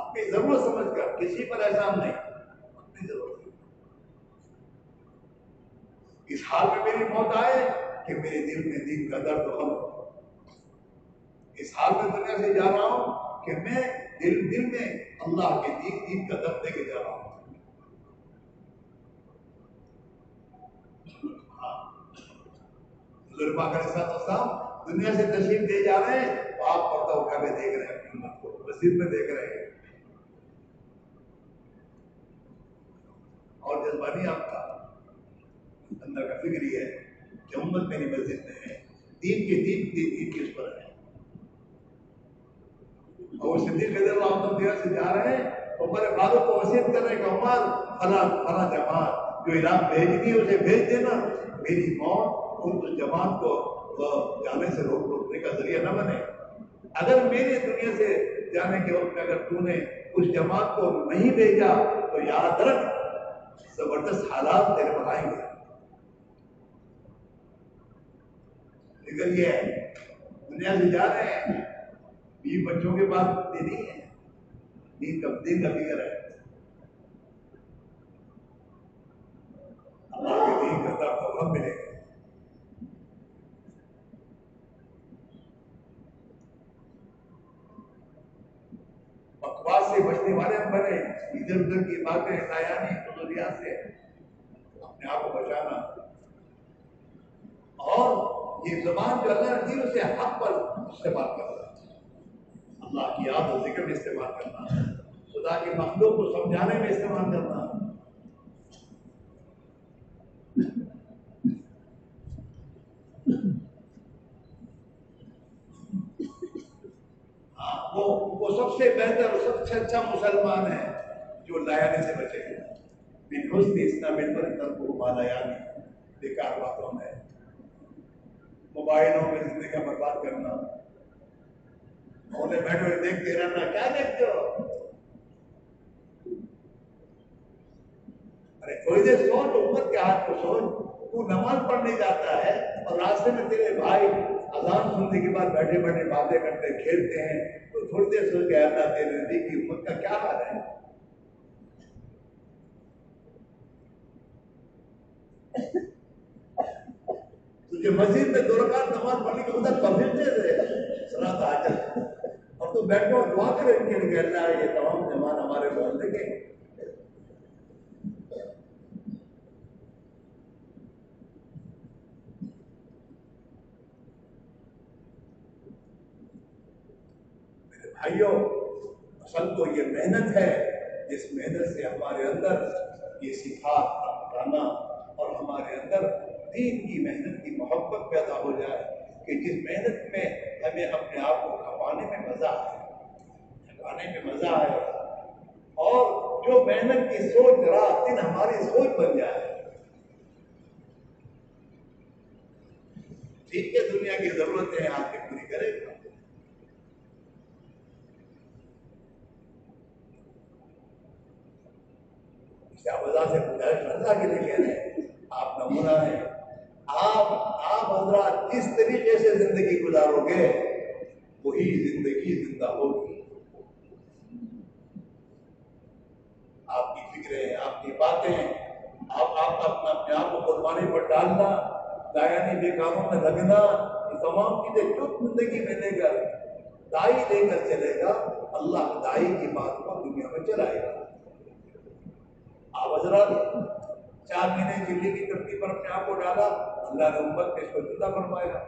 اپنی ضرورت سمجھ کر کسی پر احسان نہیں۔ اپنی ضرورت۔ اس حال میں میری موت آئے کہ میرے دل میں دین کا درد غم اس حال میں دنیا سے جا رہا ہوں کہ میں دل دل میں اللہ کے دین دین کا درد دے کے جا رہا ہوں۔ ہاں ساتھ دنیا سے تشریف دے جا رہے ہیں، تو آپ پردہ اٹھا کے دیکھ رہے ہیں اپنی امت کو، مسجد میں دیکھ رہے ہیں۔ اور جذبانی آپ کا۔ اندر کا فکر یہ ہے کہ امت میری مسجد میں ہے، دین کے دین دین دین کس پر ہے۔ اور صدیق رضی اللہ عنہ دیر سے جا رہے ہیں عمر بعدوں کو وسیعت کر رہے ہیں کہ عمر، فلاں فلاں جماعت جو علاق بھیج دی، اسے بھیج دینا۔ میری موت ان جماعت کو جانے سے روک روکنے کا ذریعہ نہ بنے۔ اگر میرے دنیا سے جانے کے وقت میں اگر تو نے اس جماعت کو نہیں بھیجا، تو یاد رکھ زبردست حالات تیرے بنائیں گے۔ لیکن یہ دنیا سے جا رہے ہیں، بیوی بچوں کے پاس دینی ہے دین کا دین کا فکر ہے۔ اللہ کے دین کا درد ملے۔ گا بکواس سے بنے۔ ادھر ادھر کی باتیں نایانی فضولیات سے اپنے آپ کو بچانا۔ اور یہ زبان جو اللہ نے دی، اسے حق پر استعمال کرنا۔ اللہ کی یاد و ذکر میں استعمال کرنا۔ خدا کے مخلوق کو سمجھانے میں استعمال کرنا۔ وہ سب سے بہتر سب سے اچھا مسلمان ہے جو لایانے سے بچے گا بن حسن اسلام پر تر کو مالا یعنی بیکار باتوں میں۔ موبائلوں میں زندگی برباد کرنا۔ انہیں بیٹھے ہوئے دیکھتے رہنا۔ کیا دیکھتے ہو؟ ارے تھوڑی دیر سوچ، امت کے ہاتھ کو سوچ۔ تو نماز پڑھنے جاتا ہے اور راستے میں تیرے بھائی اذان سننے کے بعد بیٹھے بیٹھے باتیں کرتے، کھیلتے ہیں، تو تھوڑی دیر سوچ گیا اللہ تیرے نبی کی امت کا کیا حال ہے؟ تجھے مسجد میں دو رکعت نماز پڑھنے کے ادھر پہنچتے تھے سلاد حاجت اور تو بیٹھو دعا کرے، ان کے لیے کہ اللہ یہ تمام مہمان ہمارے محلے کے میرے بھائیوں، اصل تو یہ محنت ہے جس محنت سے ہمارے اندر یہ صفات لانا اور ہمارے اندر دین کی محنت کی محبت پیدا ہو جائے کہ جس محنت میں ہمیں اپنے آپ کو کھپانے میں مزہ آئے، کھپانے میں مزہ آئے اور جو محنت کی سوچ رات دن ہماری سوچ بن جائے۔ ٹھیک ہے دنیا کی ضرورتیں آپ کی پوری کرے گا کیا وجہ سے گزارش اللہ کے لیے کہہ رہے ہیں۔ آپ نمونہ ہے۔ آپ آپ حضرات جس طریقے سے زندگی گزارو گے؟ وہی زندگی زندہ ہوگی۔ آپ کی فکریں آپ کی باتیں آپ آپ اپنا اپنے آپ کو قربانی پر ڈالنا دایانی بے کاموں میں لگنا، یہ تمام چیزیں چپ زندگی میں لے کر دائی لے کر چلے گا، اللہ دائی کی بات کو دنیا میں چلائے گا۔ آپ حضرات چار مہینے دلی کی ترقی پر اپنے آپ کو ڈالا، اللہ نے امت میں اس کو زندہ فرمائے گا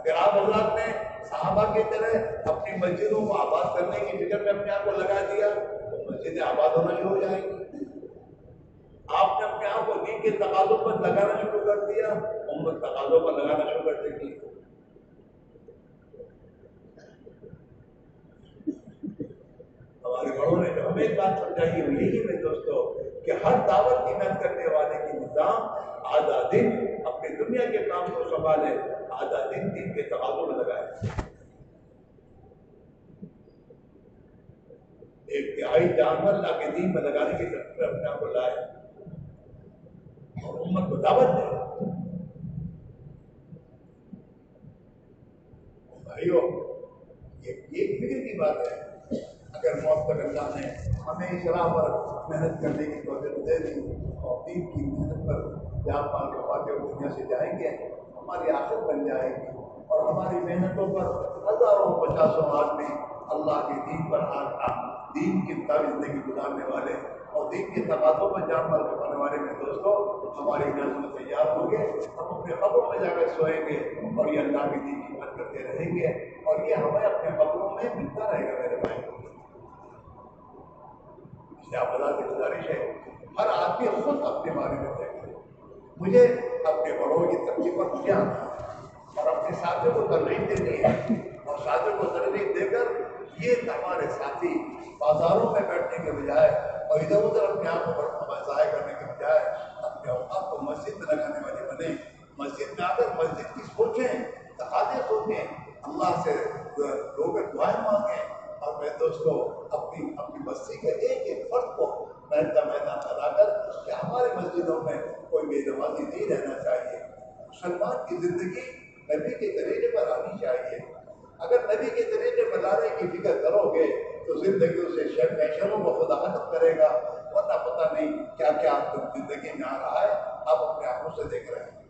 اگر آپ حضرات نے صحابہ کی طرح اپنی مسجدوں کو آباد کرنے کی فکر میں اپنے آپ کو لگا دیا، تو مسجدیں آباد ہونا شروع ہو جائیں گی۔ آپ نے اپنے آپ کو دین کے تقاضوں پر لگانا شروع کر دیا، امت تقاضوں پر لگانا شروع کر دے گی۔ ہمارے بڑوں نے جو ہمیں ایک بات سمجھائی ہے، وہ یہی ہے دوستو کہ ہر دعوت کی محنت کرنے والے کی نظام آدھا دن اپنی دنیا کے کام کو سنبھالے، آدھا دن دین کے تقاضوں میں لگائے۔ ایک تہائی جانور لا کے دین میں لگانے کی طرف اپنے آپ کو لائے۔ اور امت کو دعوت دے۔ بھائیو، یہ ایک فکر کی بات ہے۔ اگر موت تک اللہ نے ہمیں اس راہ پر محنت کرنے کی توفیق دے دی اور دین کی محنت پر جان مال کما کے دنیا سے جائیں گے، ہماری آخر بن جائے گی اور ہماری محنتوں پر ہزاروں پچاسوں آدمی اللہ کے دین پر آ دین کی مطابق زندگی گزارنے والے اور دین کے تقاضوں پر جان مال کمانے والے میں دوستوں، ہماری نظم تیار ہوں گے، ہم اپنے قبروں میں جا کر سوئیں گے اور یہ اللہ کے دین کی مدد کرتے رہیں گے اور یہ ہمیں اپنے قبروں میں ملتا رہے گا میرے بھائی۔ آپ بتا سے گزارش ہے ہر آدمی خود اپنے بارے میں طے کرے۔ مجھے اپنے بڑوں کی ترقی پر کیا؟ اور اپنے ساتھیوں کو ترغیب دینی ہے اور ساتھیوں کو ترغیب دے کر یہ ہمارے ساتھی بازاروں میں بیٹھنے کے بجائے اور ادھر ادھر اپنے آپ کو ضائع کرنے کے بجائے اپنے اوقات کو مسجد میں لگانے والے بنے۔ مسجد میں آ کر مسجد کی سوچیں، تقاضے سوچیں، اللہ سے لوگ دعائیں مانگیں۔ اور میں دوستوں اپنی اپنی بستی کے ایک ایک فرد کو میدان میدان ادا کر کہ ہمارے مسجدوں میں کوئی بے نمازی نہیں رہنا چاہیے۔ مسلمان کی زندگی نبی کے طریقے پر آنی چاہیے۔ اگر نبی کے طریقے پر لانے کی فکر کرو گے تو زندگیوں سے فیشنوں کو خدا ختم کرے گا۔ ورنہ پتہ نہیں کیا کیا آپ کو زندگی میں آ رہا ہے۔ آپ اپنے آنکھوں سے دیکھ رہے ہیں۔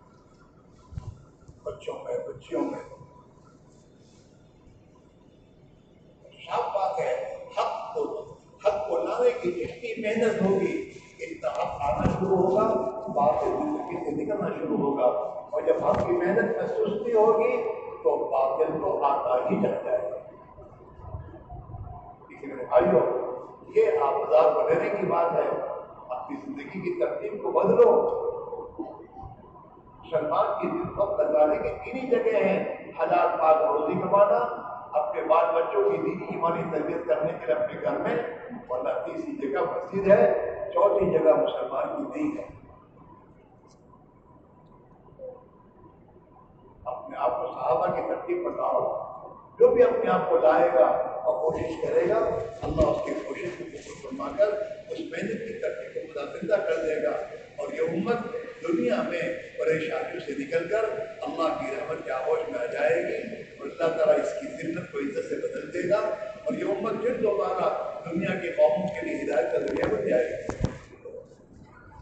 بچوں میں بچیوں میں۔ صاف بات ہے، حق کو حق کو لانے کی جتنی محنت ہوگی۔ اتنا حق آنا شروع ہوگا باطل زندگی سے نکلنا شروع ہوگا۔ اور جب حق کی محنت میں سستی ہوگی، تو باطل تو آتا ہی چل جائے گا اسی میرے بھائیو یہ آپ آباد بڑھنے کی بات ہے۔ اپنی زندگی کی ترتیب کو بدلو۔ مسلمان کی دل وقت لگانے کی تین ہی جگہ ہیں۔ حالات پاک روزی کمانا اپنے بال بچوں کی دینی ایمانی تربیت کرنے کے لیے اپنے گھر میں ورنہ تیسری جگہ مسجد ہے، چوتھی جگہ مسلمان کی دین ہے۔ اپنے آپ کو صحابہ کی ترتیب پر لاؤ جو بھی اپنے آپ کو لائے گا اور کوشش کرے گا، اللہ اس کی کوشش کو قبول فرما کر اس محنت کی ترتیب کو خدا زندہ کر دے گا۔ اور یہ امت دنیا میں پریشانیوں سے نکل کر اللہ کی رحمت کے آغوش میں آ جائے گی۔ اور اللہ تعالیٰ اس کی ذلت کو عزت سے بدل دے گا اور یہ امت پھر دوبارہ دنیا کی قوموں کے لیے ہدایت کا ذریعہ بن جائے گی۔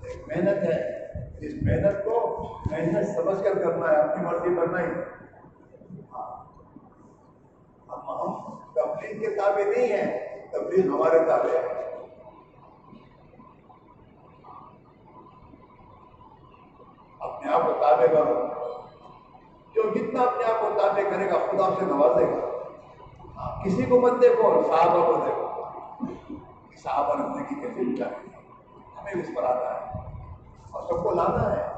ایک محنت ہے۔ اس محنت کو محنت سمجھ کر کرنا ہے، اپنی مرضی کرنا ہی ہاں۔ ہم ہم تبلیغ کے تابع نہیں ہیں، تبلیغ ہمارے تابع ہے ہاں۔ اپنے آپ کو تابع کرو جو جتنا اپنے آپ کو تابع کرے گا، خدا سے نوازے گا۔ ہاں، کسی کو مت دیکھو صحابہ کو دیکھو۔ صحابہ نے زندگی کیسے گزاری ہمیں اس پر آتا ہے۔ اور سب کو لانا ہے۔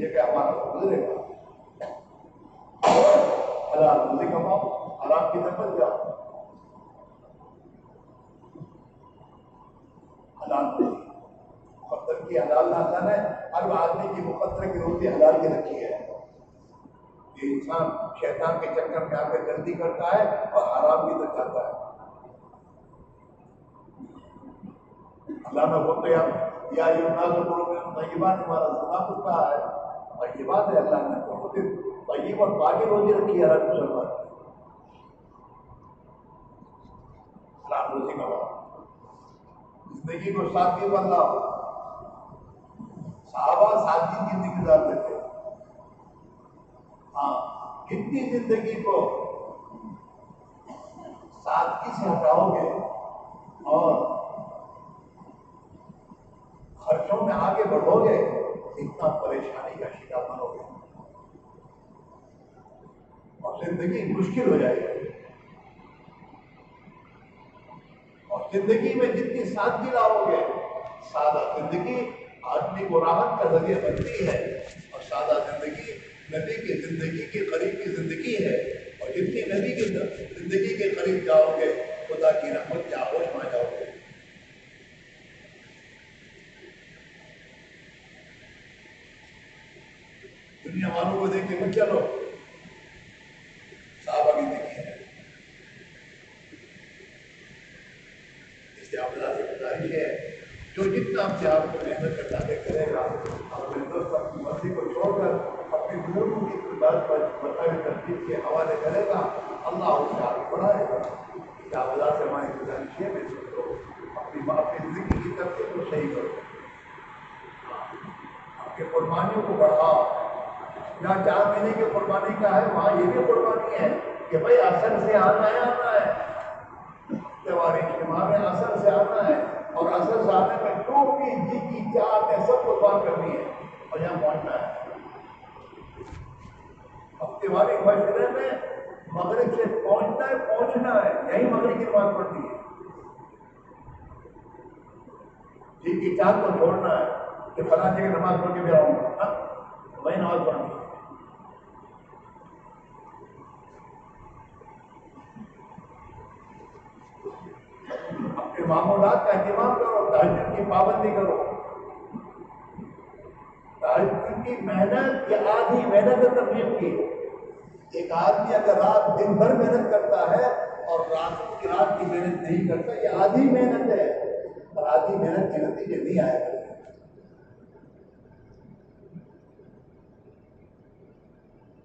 جگہ ہمارا گزرے گا۔ حلال روزی کماؤ، حرام کی طرف جاؤ۔ حلال روزی۔ مقدر کی حلال نہ ہے ہر آدمی کی مقدر کی روزی حلال کی رکھی ہے۔ یہ انسان شیطان کے چکر میں آ کے جلدی کرتا ہے اور حرام کی طرف جاتا ہے۔ اللہ نے بولتے ہیں یا یہ ناز کرو میں طیبات، ہمارا سنا کچھ کہا ہے۔ طیبات ہے اللہ نے تو پھر طیب اور باقی روزی رکھی ہے ہر مسلمان۔ حرام روزی کا زندگی کو سادگی بن لاؤ صحابہ سادگی کی زندگی گزارتے تھے۔ ہاں کتنی زندگی کو سادگی سے ہٹاؤ گے اور خرچوں میں آگے بڑھو گے، اتنا پریشانی کا شکار بنو گے۔ اور زندگی مشکل ہو جائے گی۔ اور زندگی میں جتنی سادگی لاؤ گے، سادہ زندگی آدمی کو راحت کا ذریعہ بنتی ہے اور سادہ زندگی، نبی کی زندگی کے قریب کی زندگی ہے اور جتنی نبی کی زندگی کے قریب جاؤ گے، خدا کی رحمت کے آغوش میں جاؤ گے۔ دنیا والوں کو دیکھ کے چلو صحابہ کی دیکھی ہے اس سے آپ سے گزارش ہے۔ جو جتنا آپ کو محنت کرنا دے کرے گا اپنے دوست اپنی مرضی کو چھوڑ کر اپنی بزرگوں کی بات پر بتائی کے حوالے کرے گا، اللہ اس سے آگے بڑھائے گا۔ کیا اللہ سے ہماری گزارش ہے میں سن لو، اپنی اپنی زندگی کی ترتیب کو صحیح کرو۔ آپ کے قربانیوں کو بڑھاؤ۔ جہاں چار مہینے کی قربانی کا ہے، وہاں یہ بھی قربانی ہے کہ بھائی اثر سے آنا ہے آنا ہے۔ تہوار اجتماع میں اثر سے آنا ہے اور اثر سے آنے میں ٹوپی جی کی چار میں سب قربان کرنی ہے اور یہاں پہنچنا ہے۔ اب تہواری میں مغرب سے پہنچنا ہے پہنچنا ہے۔ یہی مغرب کی نماز پڑھنی ہے۔ جی کی چار کو چھوڑنا ہے کہ فلاں جگہ نماز پڑھ کے بھی آؤں گا۔ ہاں؟ وہی نماز پڑھنی ہے اپنے معمولات کا اہتمام کرو تاجر کی پابندی کرو۔ تاجر کی محنت، یہ آدھی محنت تبلیغ کی ایک آدمی اگر رات دن بھر محنت کرتا ہے اور رات کی رات کی محنت نہیں کرتا، یہ آدھی محنت ہے۔ اور آدھی محنت کے نتیجے نہیں آیا کرتے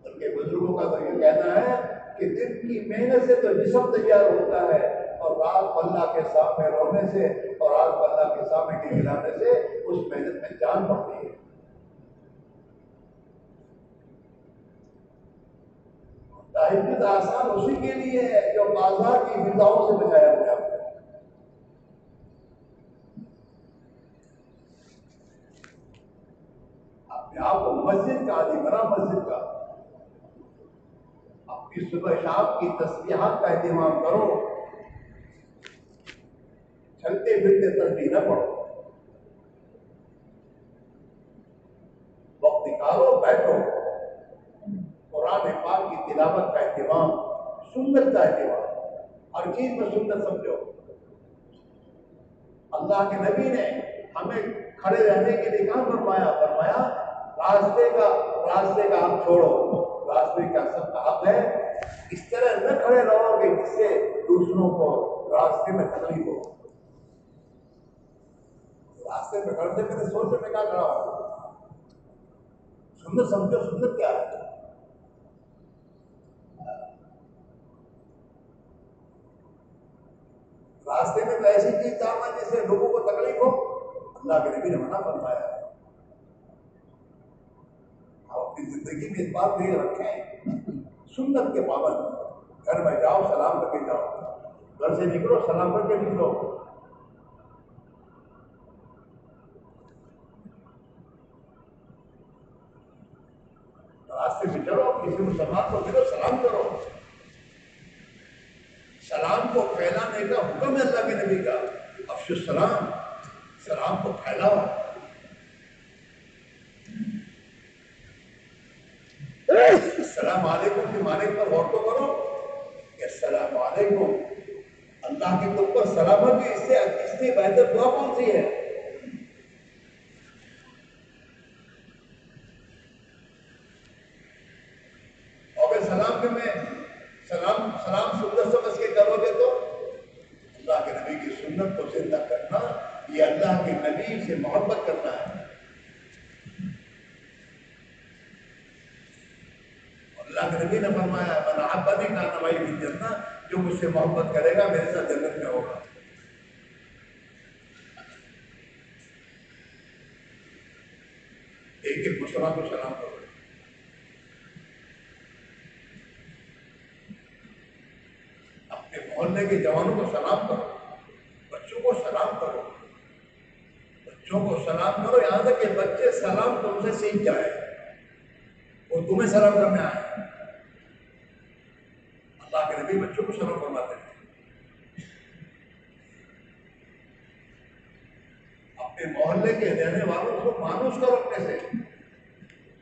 بلکہ بزرگوں کا تو یہ کہنا ہے کہ دن کی محنت سے تو جسم تیار ہوتا ہے اور رات پلہ کے سامنے رونے سے اور رات پلہ کے سامنے گرانے سے اس محنت میں جان پڑتی ہے۔ تحفظ آسان اسی کے لیے ہے جو بازار کی فضاؤں سے بچایا گیا۔ اپنے آپ کو مسجد کا آدھی بنا مسجد کا۔ اپنی صبح شام کی تصویرات کا اہتمام کرو۔ چلتے پھرتے تصویر نہ پڑھو وقت نکالو بیٹھو قرآن پاک کی تلاوت کا اہتمام سنت کا اہتمام ہر چیز میں سنت سمجھو۔ اللہ کے نبی نے ہمیں کھڑے رہنے کے لیے کہاں فرمایا؟ فرمایا، راستے کا راستے کا حق چھوڑو۔ راستے کا سب کا حق ہے۔ اس طرح نہ کھڑے رہو گے جس سے دوسروں کو راستے میں تکلیف ہو۔ راستے میں کھڑے میرے سوچ میں کیا کھڑا ہو سنت سمجھو، سنت کیا ہے؟ کوئی ایسی چیز دعوت جس سے لوگوں کو تکلیف ہو، اللہ کے نبی نے منع فرمایا آپ اپنی زندگی میں اس بات کو رکھیں، سنت کے پابند۔ گھر میں جاؤ، سلام کر کے جاؤ۔ گھر سے نکلو، سلام کر کے نکلو۔ راستے میں چلو، کسی مسلمان کو ملو، سلام کرو۔ سلام کو پھیلانے کا حکم ہے اللہ کے نبی کا۔ افش السلام سلام کو پھیلاؤ۔ السلام علیکم کے معنی پر غور تو کرو۔ کہ السلام علیکم۔ اللہ کے تم پر سلامت اس سے اس سے بہتر دعا کون سی ہے اور اگر سلام کے میں سلام سلام سنت سمجھ کے کرو گے تو اللہ کے نبی کی سنت کو زندہ کرنا یہ اللہ کے نبی سے محبت کرنا ہے اللہ کے نبی نے فرمایا، من عبدی کا نوائی بھی جنت، جو مجھ سے محبت کرے گا، میرے ساتھ جنت میں ہوگا. ایک ایک مسلمان کو سلام کرو۔ اپنے محلے کے جوانوں کو سلام کرو، بچوں کو سلام کرو۔ بچوں کو سلام کرو یہاں تک کہ بچے سلام تم سے سیکھ جائے۔ وہ تمہیں سلام کرنے آئے۔ کے نبی بچوں کو سلام فرماتے ہیں۔ اپنے محلے کے رہنے والوں کو مانوس کرو اپنے سے۔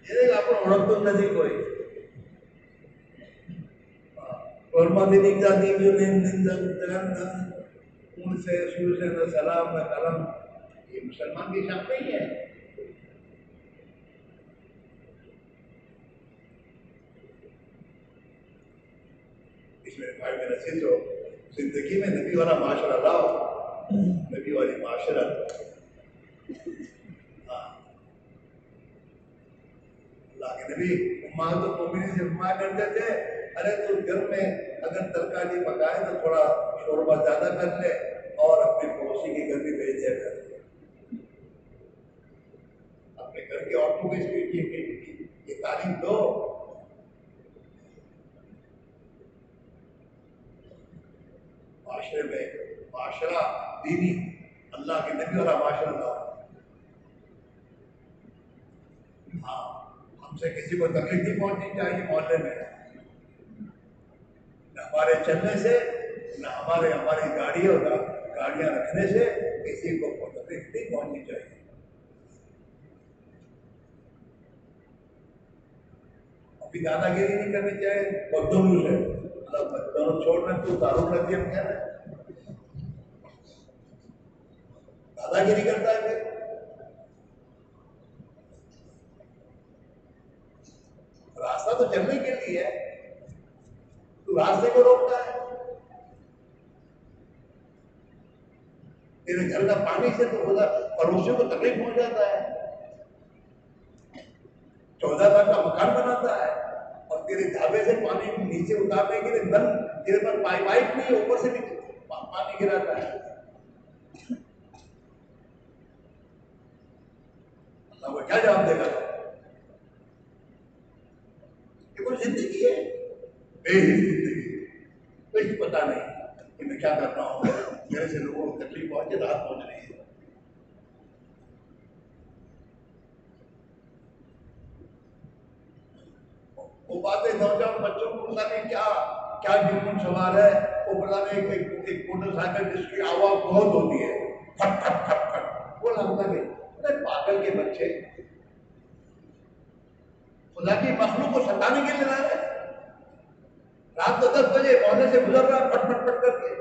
یہ دیکھ آپ اڑت ندی کوئی ورما بھی دکھ جاتی جو ان سے، شروع سے نہ سلام نہ قلم یہ مسلمان کی شان نہیں ہے۔ اس میں بھائی میرا سے جو زندگی میں نبی والا معاشرہ لاؤ نبی والی معاشرت اللہ کے نبی ماں تو مومنی سے فرمایا کرتے تھے ارے تو گھر میں اگر ترکاری پکائے تو تھوڑا شوربہ زیادہ کر لے اور اپنے پڑوسی کے گھر بھی بھیج دیا کر اپنے گھر کے عورتوں کو اس کی یہ تعلیم دو معاشرے میں معاشرہ دینی اللہ کے نبی والا معاشرہ تھا ہاں ہم سے کسی کو تکلیف نہیں پہنچنی چاہیے محلے میں۔ نہ ہمارے چلنے سے، نہ ہمارے، ہماری گاڑی اور گاڑیاں رکھنے سے کسی کو تکلیف نہیں پہنچنی چاہیے۔ ابھی دادا گیری نہیں کرنی چاہیے بدلو سے دونوں چھوڑ رہے تو دارو لگ کے کہہ رہے دادا گیری کرتا ہے۔ پھر راستہ تو چلنے کے لیے ہے۔ تو راستے کو روکتا ہے۔ تیرے گھر کا پانی سے تو خدا پڑوسیوں کو تکلیف ہو جاتا ہے۔ چودہ لاکھ کا مکان بناتا ہے۔ اور تیرے ڈھابے سے پانی نیچے اتارنے کے لیے نل تیرے پر پائپ وائپ نہیں اوپر سے بھی پانی گراتا ہے۔ اللہ کو کیا جواب دے گا کہ کوئی زندگی ہے؟ بے ہی زندگی۔ کچھ پتا نہیں کہ میں کیا کر رہا ہوں۔ میرے سے لوگوں کو تکلیف پہنچے رات پہنچ رہی ہے۔ وہ نوجوان بچوں کو پتا نہیں کیا کیا جنون سوار ہے؟ وہ پتا نہیں ایک موٹر سائیکل جس کی آواز بہت ہوتی ہے۔ پھٹ پھٹ پھٹ پھٹ وہ لگتا نہیں۔ ارے پاگل کے بچے۔ خدا کی مخلوق کو ستانے کے لیے لا رہے رات کو دس بجے پودے سے گزر رہا پھٹ پھٹ پھٹ کر کے۔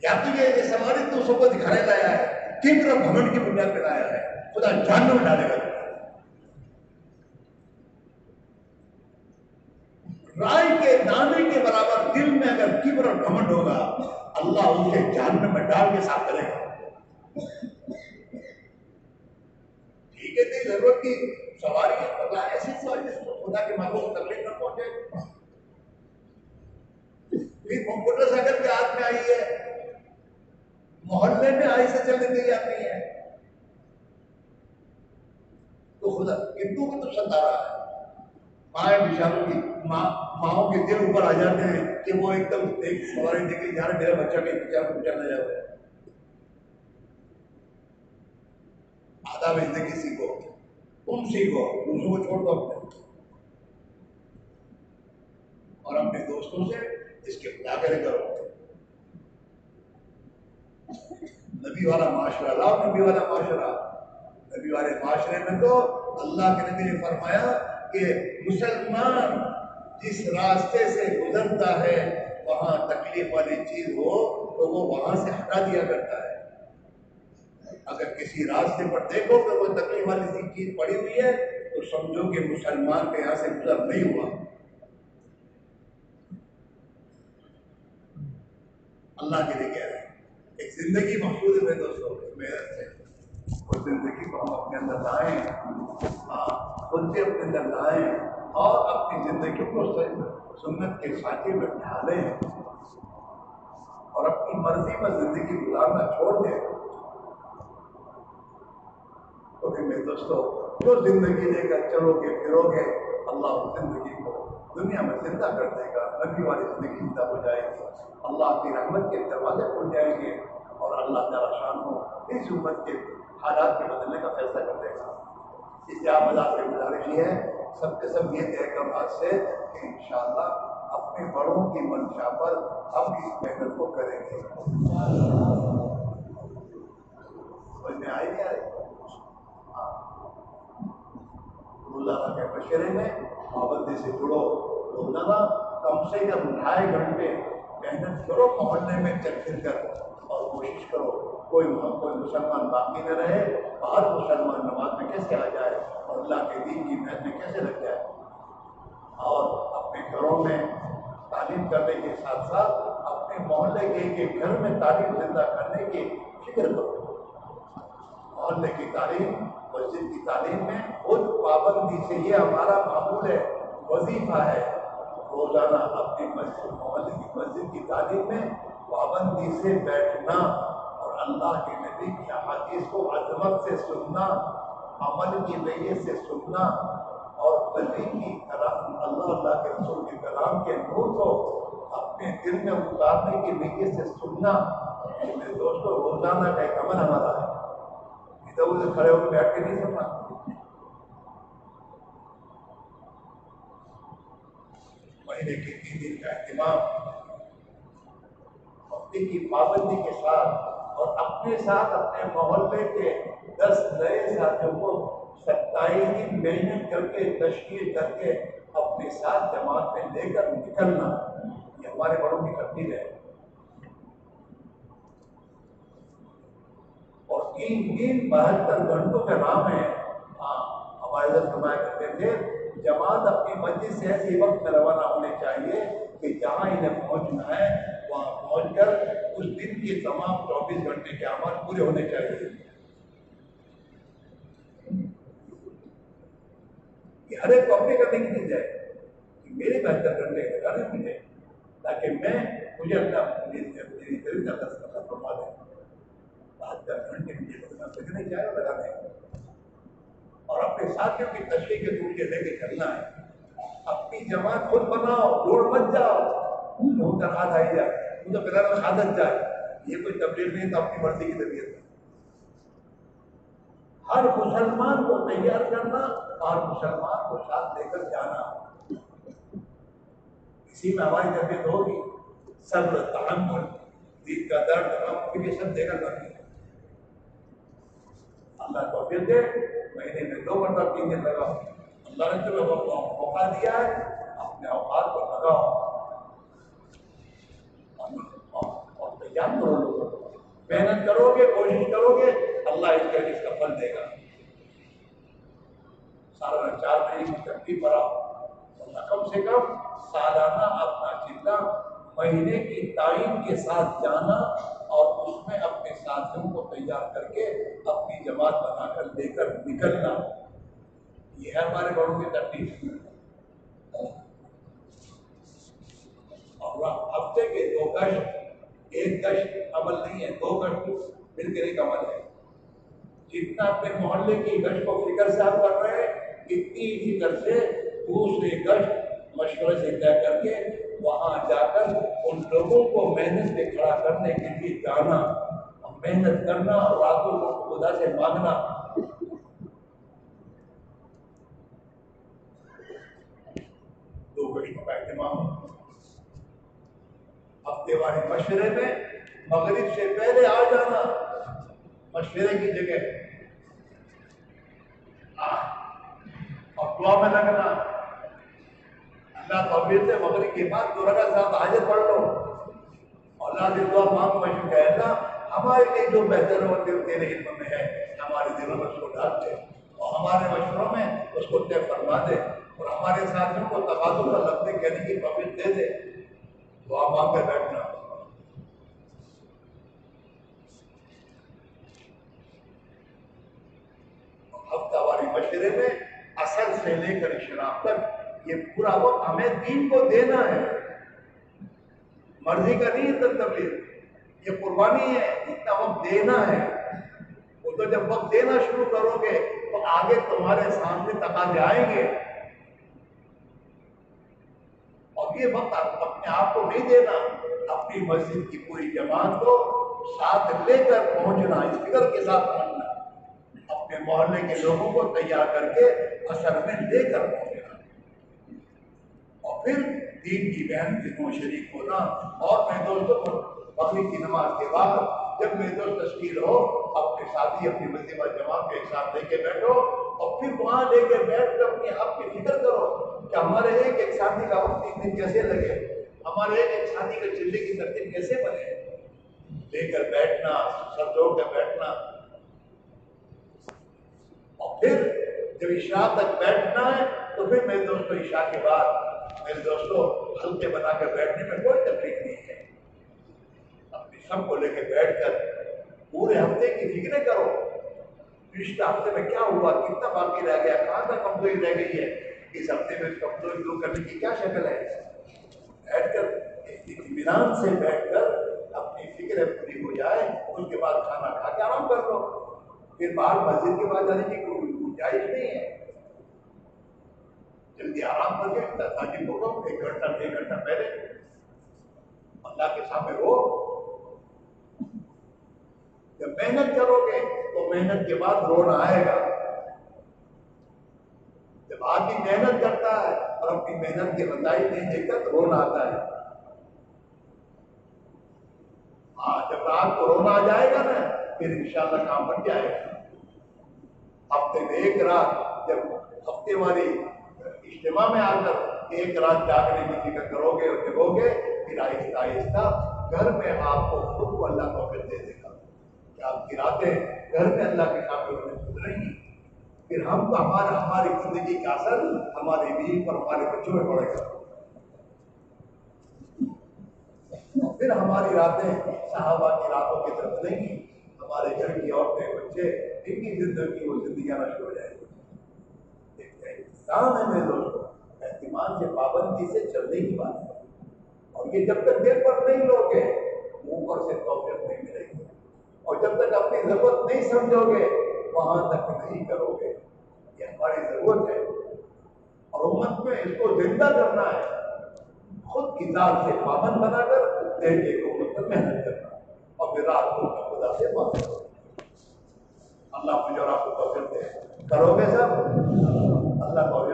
کیا تجھے یہ سواری تو سب کو دکھانے لایا ہے۔ تین طرف گھمنڈ کی بنیاد پہ لایا ہے۔ خدا جاننے میں ڈالے گا۔ رائے کے دانے کے برابر دل میں اگر کبر اور گھمنڈ ہوگا، اللہ اسے جاننے میں ڈال کے صاف کرے گا۔ ٹھیک ہے تیری ضرورت کی سواری ہے؟ اللہ ایسی سواری جس کو خدا کے مالوں کو تکلیف نہ پہنچے۔ پھر موٹر سائیکل کے ہاتھ میں آئی ہے، محلے میں آئی سے چلنے دی جاتی ہے۔ تو خدا ہندو کو تو ستا رہا ہے۔ مائیں بشاروں کی ماں ماؤں کے دل اوپر آ جاتے ہیں کہ وہ ایک دم ایک سواری دیکھ کے یار میرا بچہ کہیں بچہ کو چلنے جاتا ہے آدھا زندگی سیکھو تم سیکھو دوسروں کو چھوڑ دو اپنے۔ اور اپنے دوستوں سے اس کے خدا کرے کرو۔ نبی والا معاشرہ، لاؤ نبی والا معاشرہ۔ نبی والے معاشرے میں تو اللہ کے نبی نے فرمایا کہ مسلمان جس راستے سے گزرتا ہے، وہاں تکلیف والی چیز ہو تو وہ وہاں سے ہٹا دیا کرتا ہے۔ اگر کسی راستے پر دیکھو کہ وہ تکلیف والی چیز پڑی ہوئی ہے، تو سمجھو کہ مسلمان کے یہاں سے گزر نہیں ہوا۔ اللہ کے لیے کہہ رہے ہیں۔ ایک زندگی محفوظ ہے دوستوں محنت سے اور زندگی کو ہم اپنے اندر لائیں ہاں خود سے اپنے اندر لائیں۔ اور اپنی زندگی کو سنت کے ساتھی میں ڈھالیں۔ اور اپنی مرضی پر زندگی گزارنا چھوڑ دیں۔ تو پھر میرے دوستوں جو زندگی لے کر چلو گے پھرو گے اللہ اس زندگی کو دنیا میں زندہ کر دے گا۔ نبی والی زندگی زندہ ہو جائے گی۔ اللہ کی رحمت کے دروازے کھل جائیں گے اور اللہ تعالیٰ شان ہو اس امت کے حالات کے بدلنے کا فیصلہ کر دے گا۔ اس لیے آپ اللہ سے گزارش یہ ہے سب کے سب یہ طے کر بات سے کہ انشاءاللہ اپنے بڑوں کی منشا پر ہم اس محنت کو کریں گے۔ میں آئی نہیں آئے ہاں۔ روزانہ کے مشورے میں پابندی سے جڑو۔ روزانہ کم سے کم ڈھائی گھنٹے محنت کرو محلے میں چل پھر کر۔ اور کوشش کرو، کوئی کوئی مسلمان باقی نہ رہے باہر مسلمان نماز میں کیسے آ جائے؟ اور اللہ کے دین کی محنت میں کیسے لگ جائے؟ اور اپنے گھروں میں تعلیم کرنے کے ساتھ ساتھ اپنے محلے کے ایک گھر میں تعلیم زندہ کرنے کی فکر کرو۔ محلے کی تعلیم، مسجد کی تعلیم میں خود پابندی سے یہ ہمارا معمول ہے، وظیفہ ہے۔ روزانہ اپنی مسجد، محلے کی مسجد کی تعلیم میں پابندی سے بیٹھنا اور اللہ کے نبی کی احادیث کو عظمت سے سننا عمل کی نیت سے سننا اور نبی کی کلام اللہ اللہ کے رسول کے کلام کے نور کو اپنے دل میں اتارنے کی نیت سے سننا میرے دوستوں روزانہ کا ایک عمل ہمارا ہے۔ ادھر ادھر کھڑے ہو کے بیٹھ کے نہیں سننا۔ مہینے کے تین دن کا اہتمام، ہفتے کی پابندی کے ساتھ اور اپنے ساتھ اپنے محلے کے دس نئے ساتھیوں کو ستائیس دن محنت کر کے، تشکیل کر کے اپنے ساتھ جماعت میں لے کر نکلنا، یہ ہمارے بڑوں کی تبدیل ہے۔ اور تین دن بہتر گھنٹوں کا نام ہے ہاں ہمارے ادھر فرمایا کرتے تھے، جماعت اپنی مسجد سے ایسی وقت میں روانہ ہونے چاہیے کہ جہاں انہیں پہنچنا ہے، وہاں پہنچ کر اس دن کے تمام چوبیس گھنٹے کے عمل پورے ہونے چاہیے۔ کہ ہر ایک کو اپنے کرنے کی مل جائے، کہ میرے بہتر کرنے کے کرنے ملے، تاکہ میں مجھے اپنا میری دل کا دس فرما دیں بہتر گھنٹے مجھے لگنا سکنے چاہے اور لگا دیں اور اپنے ساتھیوں کی تشریح کے دور کے لے کے چلنا ہے۔ اپنی جماعت خود بناؤ جوڑ مت جاؤ۔ ہو کر ہاتھ آئی جائے تو پہلا عادت جائے۔ یہ کوئی تبدیل نہیں تو اپنی مرضی کی طبیعت ہے۔ ہر مسلمان کو تیار کرنا اور مسلمان کو ساتھ لے کر جانا۔ اسی میں ہماری طبیعت ہوگی۔ صبر تحمل دل کا درد غم یہ سب دے کر کرنی اللہ کو پھر دے۔ مہینے میں دو مرتبہ تین دن لگاؤ۔ اللہ نے تمہیں موقع دیا ہے اپنے اوقات کو لگاؤ اور تیار کرو لوگوں کو محنت کرو گے کوشش کرو گے اللہ اس کا اس کا پھل دے گا سارا چار مہینے کی ترقی پر آؤ اللہ کم سے کم سالانہ اپنا چلنا، مہینے کی تعین کے ساتھ جانا اور اس میں اپنے ساتھیوں کو تیار کر کے اپنی جماعت بنا کر لے کر نکلنا۔ یہ ہے ہمارے بڑوں کی ترتیب۔ اور ہفتے کے دو گشت ایک گشت عمل نہیں ہے، دو گشت مل کر ایک عمل ہے۔ جتنا اپنے محلے کی گشت کو فکر سے آپ کر رہے ہیں، اتنی فکر سے دوسرے گشت مشورے سے طے کر کے وہاں جا کر ان لوگوں کو محنت پہ کھڑا کرنے کے لیے جانا محنت کرنا اور راتوں کو خدا سے مانگنا دو گشتوں کا اہتمام ہفتے والے مشورے میں مغرب سے پہلے آ جانا۔ مشورے کی جگہ۔ اور دعا میں لگنا۔ اللہ توفیق سے مغرب کے بعد دو رکعت صاحب حاضر پڑھ لو۔ اور اللہ سے دعا مانگ مشہور کہ اللہ ہمارے لیے جو بہتر ہو تیرے علم میں ہے ہمارے دلوں میں اس کو ڈال دے۔ اور ہمارے مشوروں میں اس کو طے فرما دے۔ اور ہمارے ساتھیوں کو تقاضوں کا لفظ کہنے کی توفیق دے دے۔ دعا مانگ کر بیٹھنا۔ ہفتہ واری مشورے میں اصل سے لے کر شراب تک یہ پورا وقت ہمیں دین کو دینا ہے۔ مرضی کا نہیں ہے تبلیغ۔ یہ قربانی ہے، اتنا وقت دینا ہے۔ وہ تو جب وقت دینا شروع کرو گے تو آگے تمہارے سامنے تقاضے آئیں گے۔ اور یہ وقت اپنے آپ کو نہیں دینا اپنی مسجد کی پوری جماعت کو ساتھ لے کر پہنچنا، اس فکر کے ساتھ پہنچنا۔ اپنے محلے کے لوگوں کو تیار کر کے اثر میں لے کر پہنچنا۔ اور پھر دین کی بہن جتوں شریک ہونا۔ اور میں دوستوں کو بقری کی نماز کے بعد جب میں دوست تشکیل ہو، اپنے ساتھی، اپنی وظیفہ جماعت کے ساتھ لے کے بیٹھو۔ اور پھر وہاں لے کے بیٹھ کر اپنے آپ کی فکر کرو کہ ہمارے ایک ایک ساتھی کا وقت تین دن کیسے لگے، ہمارے ایک ایک ساتھی کا چلے کی ترتیب کیسے بنے؟ لے کر بیٹھنا، سر جوڑ کر بیٹھنا۔ اور پھر جب عشاء تک بیٹھنا ہے، تو پھر میرے دوستوں عشاء کے بعد میرے دوستوں ہلکے بنا کر بیٹھنے میں کوئی تکلیف نہیں ہے۔ اپنی سب کو لے کے بیٹھ کر پورے ہفتے کی فکریں کرو۔ پچھلے ہفتے میں کیا ہوا؟ کتنا باقی رہ گیا؟ کہاں تک کمزوری رہ گئی ہے؟ اس ہفتے میں کمزوری دور کرنے کی کیا شکل ہے؟ بیٹھ کر، اطمینان سے بیٹھ کر اپنی فکر پوری ہو جائے اس کے بعد کھانا کھا کے آرام کر لو۔ پھر باہر مسجد کے بعد جانے کی کوئی گنجائش نہیں ہے۔ جلدی آرام کر کے تاکہ کو ایک گھنٹہ، ڈیڑھ گھنٹہ پہلے اللہ کے سامنے ہو۔ جب محنت کرو گے تو محنت کے بعد رونا آئے گا۔ جب آدمی محنت کرتا ہے اور اپنی محنت کے بتائی نہیں دیکھتا تو رونا آتا ہے۔ ہاں جب رات کو رونا آ جائے گا نا، پھر انشاءاللہ کام بن جائے گا۔ ہفتے میں ایک رات جب ہفتے والی اجتماع میں آ کر ایک رات جاگنے کی فکر کرو گے اور جگو گے، پھر آہستہ آہستہ گھر میں آپ کو خود کو اللہ کو پھر دے دے گا۔ آپ کی راتیں گھر میں اللہ کے سامنے گزریں گی پھر ہم تو ہمارا، ہماری زندگی کا اثر ہمارے بیوی پر، ہمارے بچوں میں پڑے گا۔ پھر ہماری راتیں صحابہ کی راتوں کی طرف نہیں گی ہمارے گھر کی عورتیں، بچے، ان کی زندگی وہ زندگیاں نشٹ ہو جائیں گی۔ احترام ہے میرے دوستوں اہتمام سے پابندی سے چلنے کی بات ہے۔ اور یہ جب تک دیر پر نہیں لو گے اوپر سے توفیق نہیں ملے گی۔ اور جب تک اپنی ضرورت نہیں سمجھو گے، وہاں تک نہیں کرو گے۔ یہ ہماری ضرورت ہے۔ اور امت میں اس کو زندہ کرنا ہے۔ خود کتاب سے پابند بنا کر دیر کے امت پر محنت کرنا۔ اور پھر رات کو خدا سے بات اللہ مجھے اور آپ کو توفیق دے۔ کرو گے سب؟ اللہ کو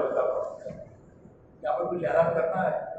کیا پر کچھ اعلان کرنا ہے؟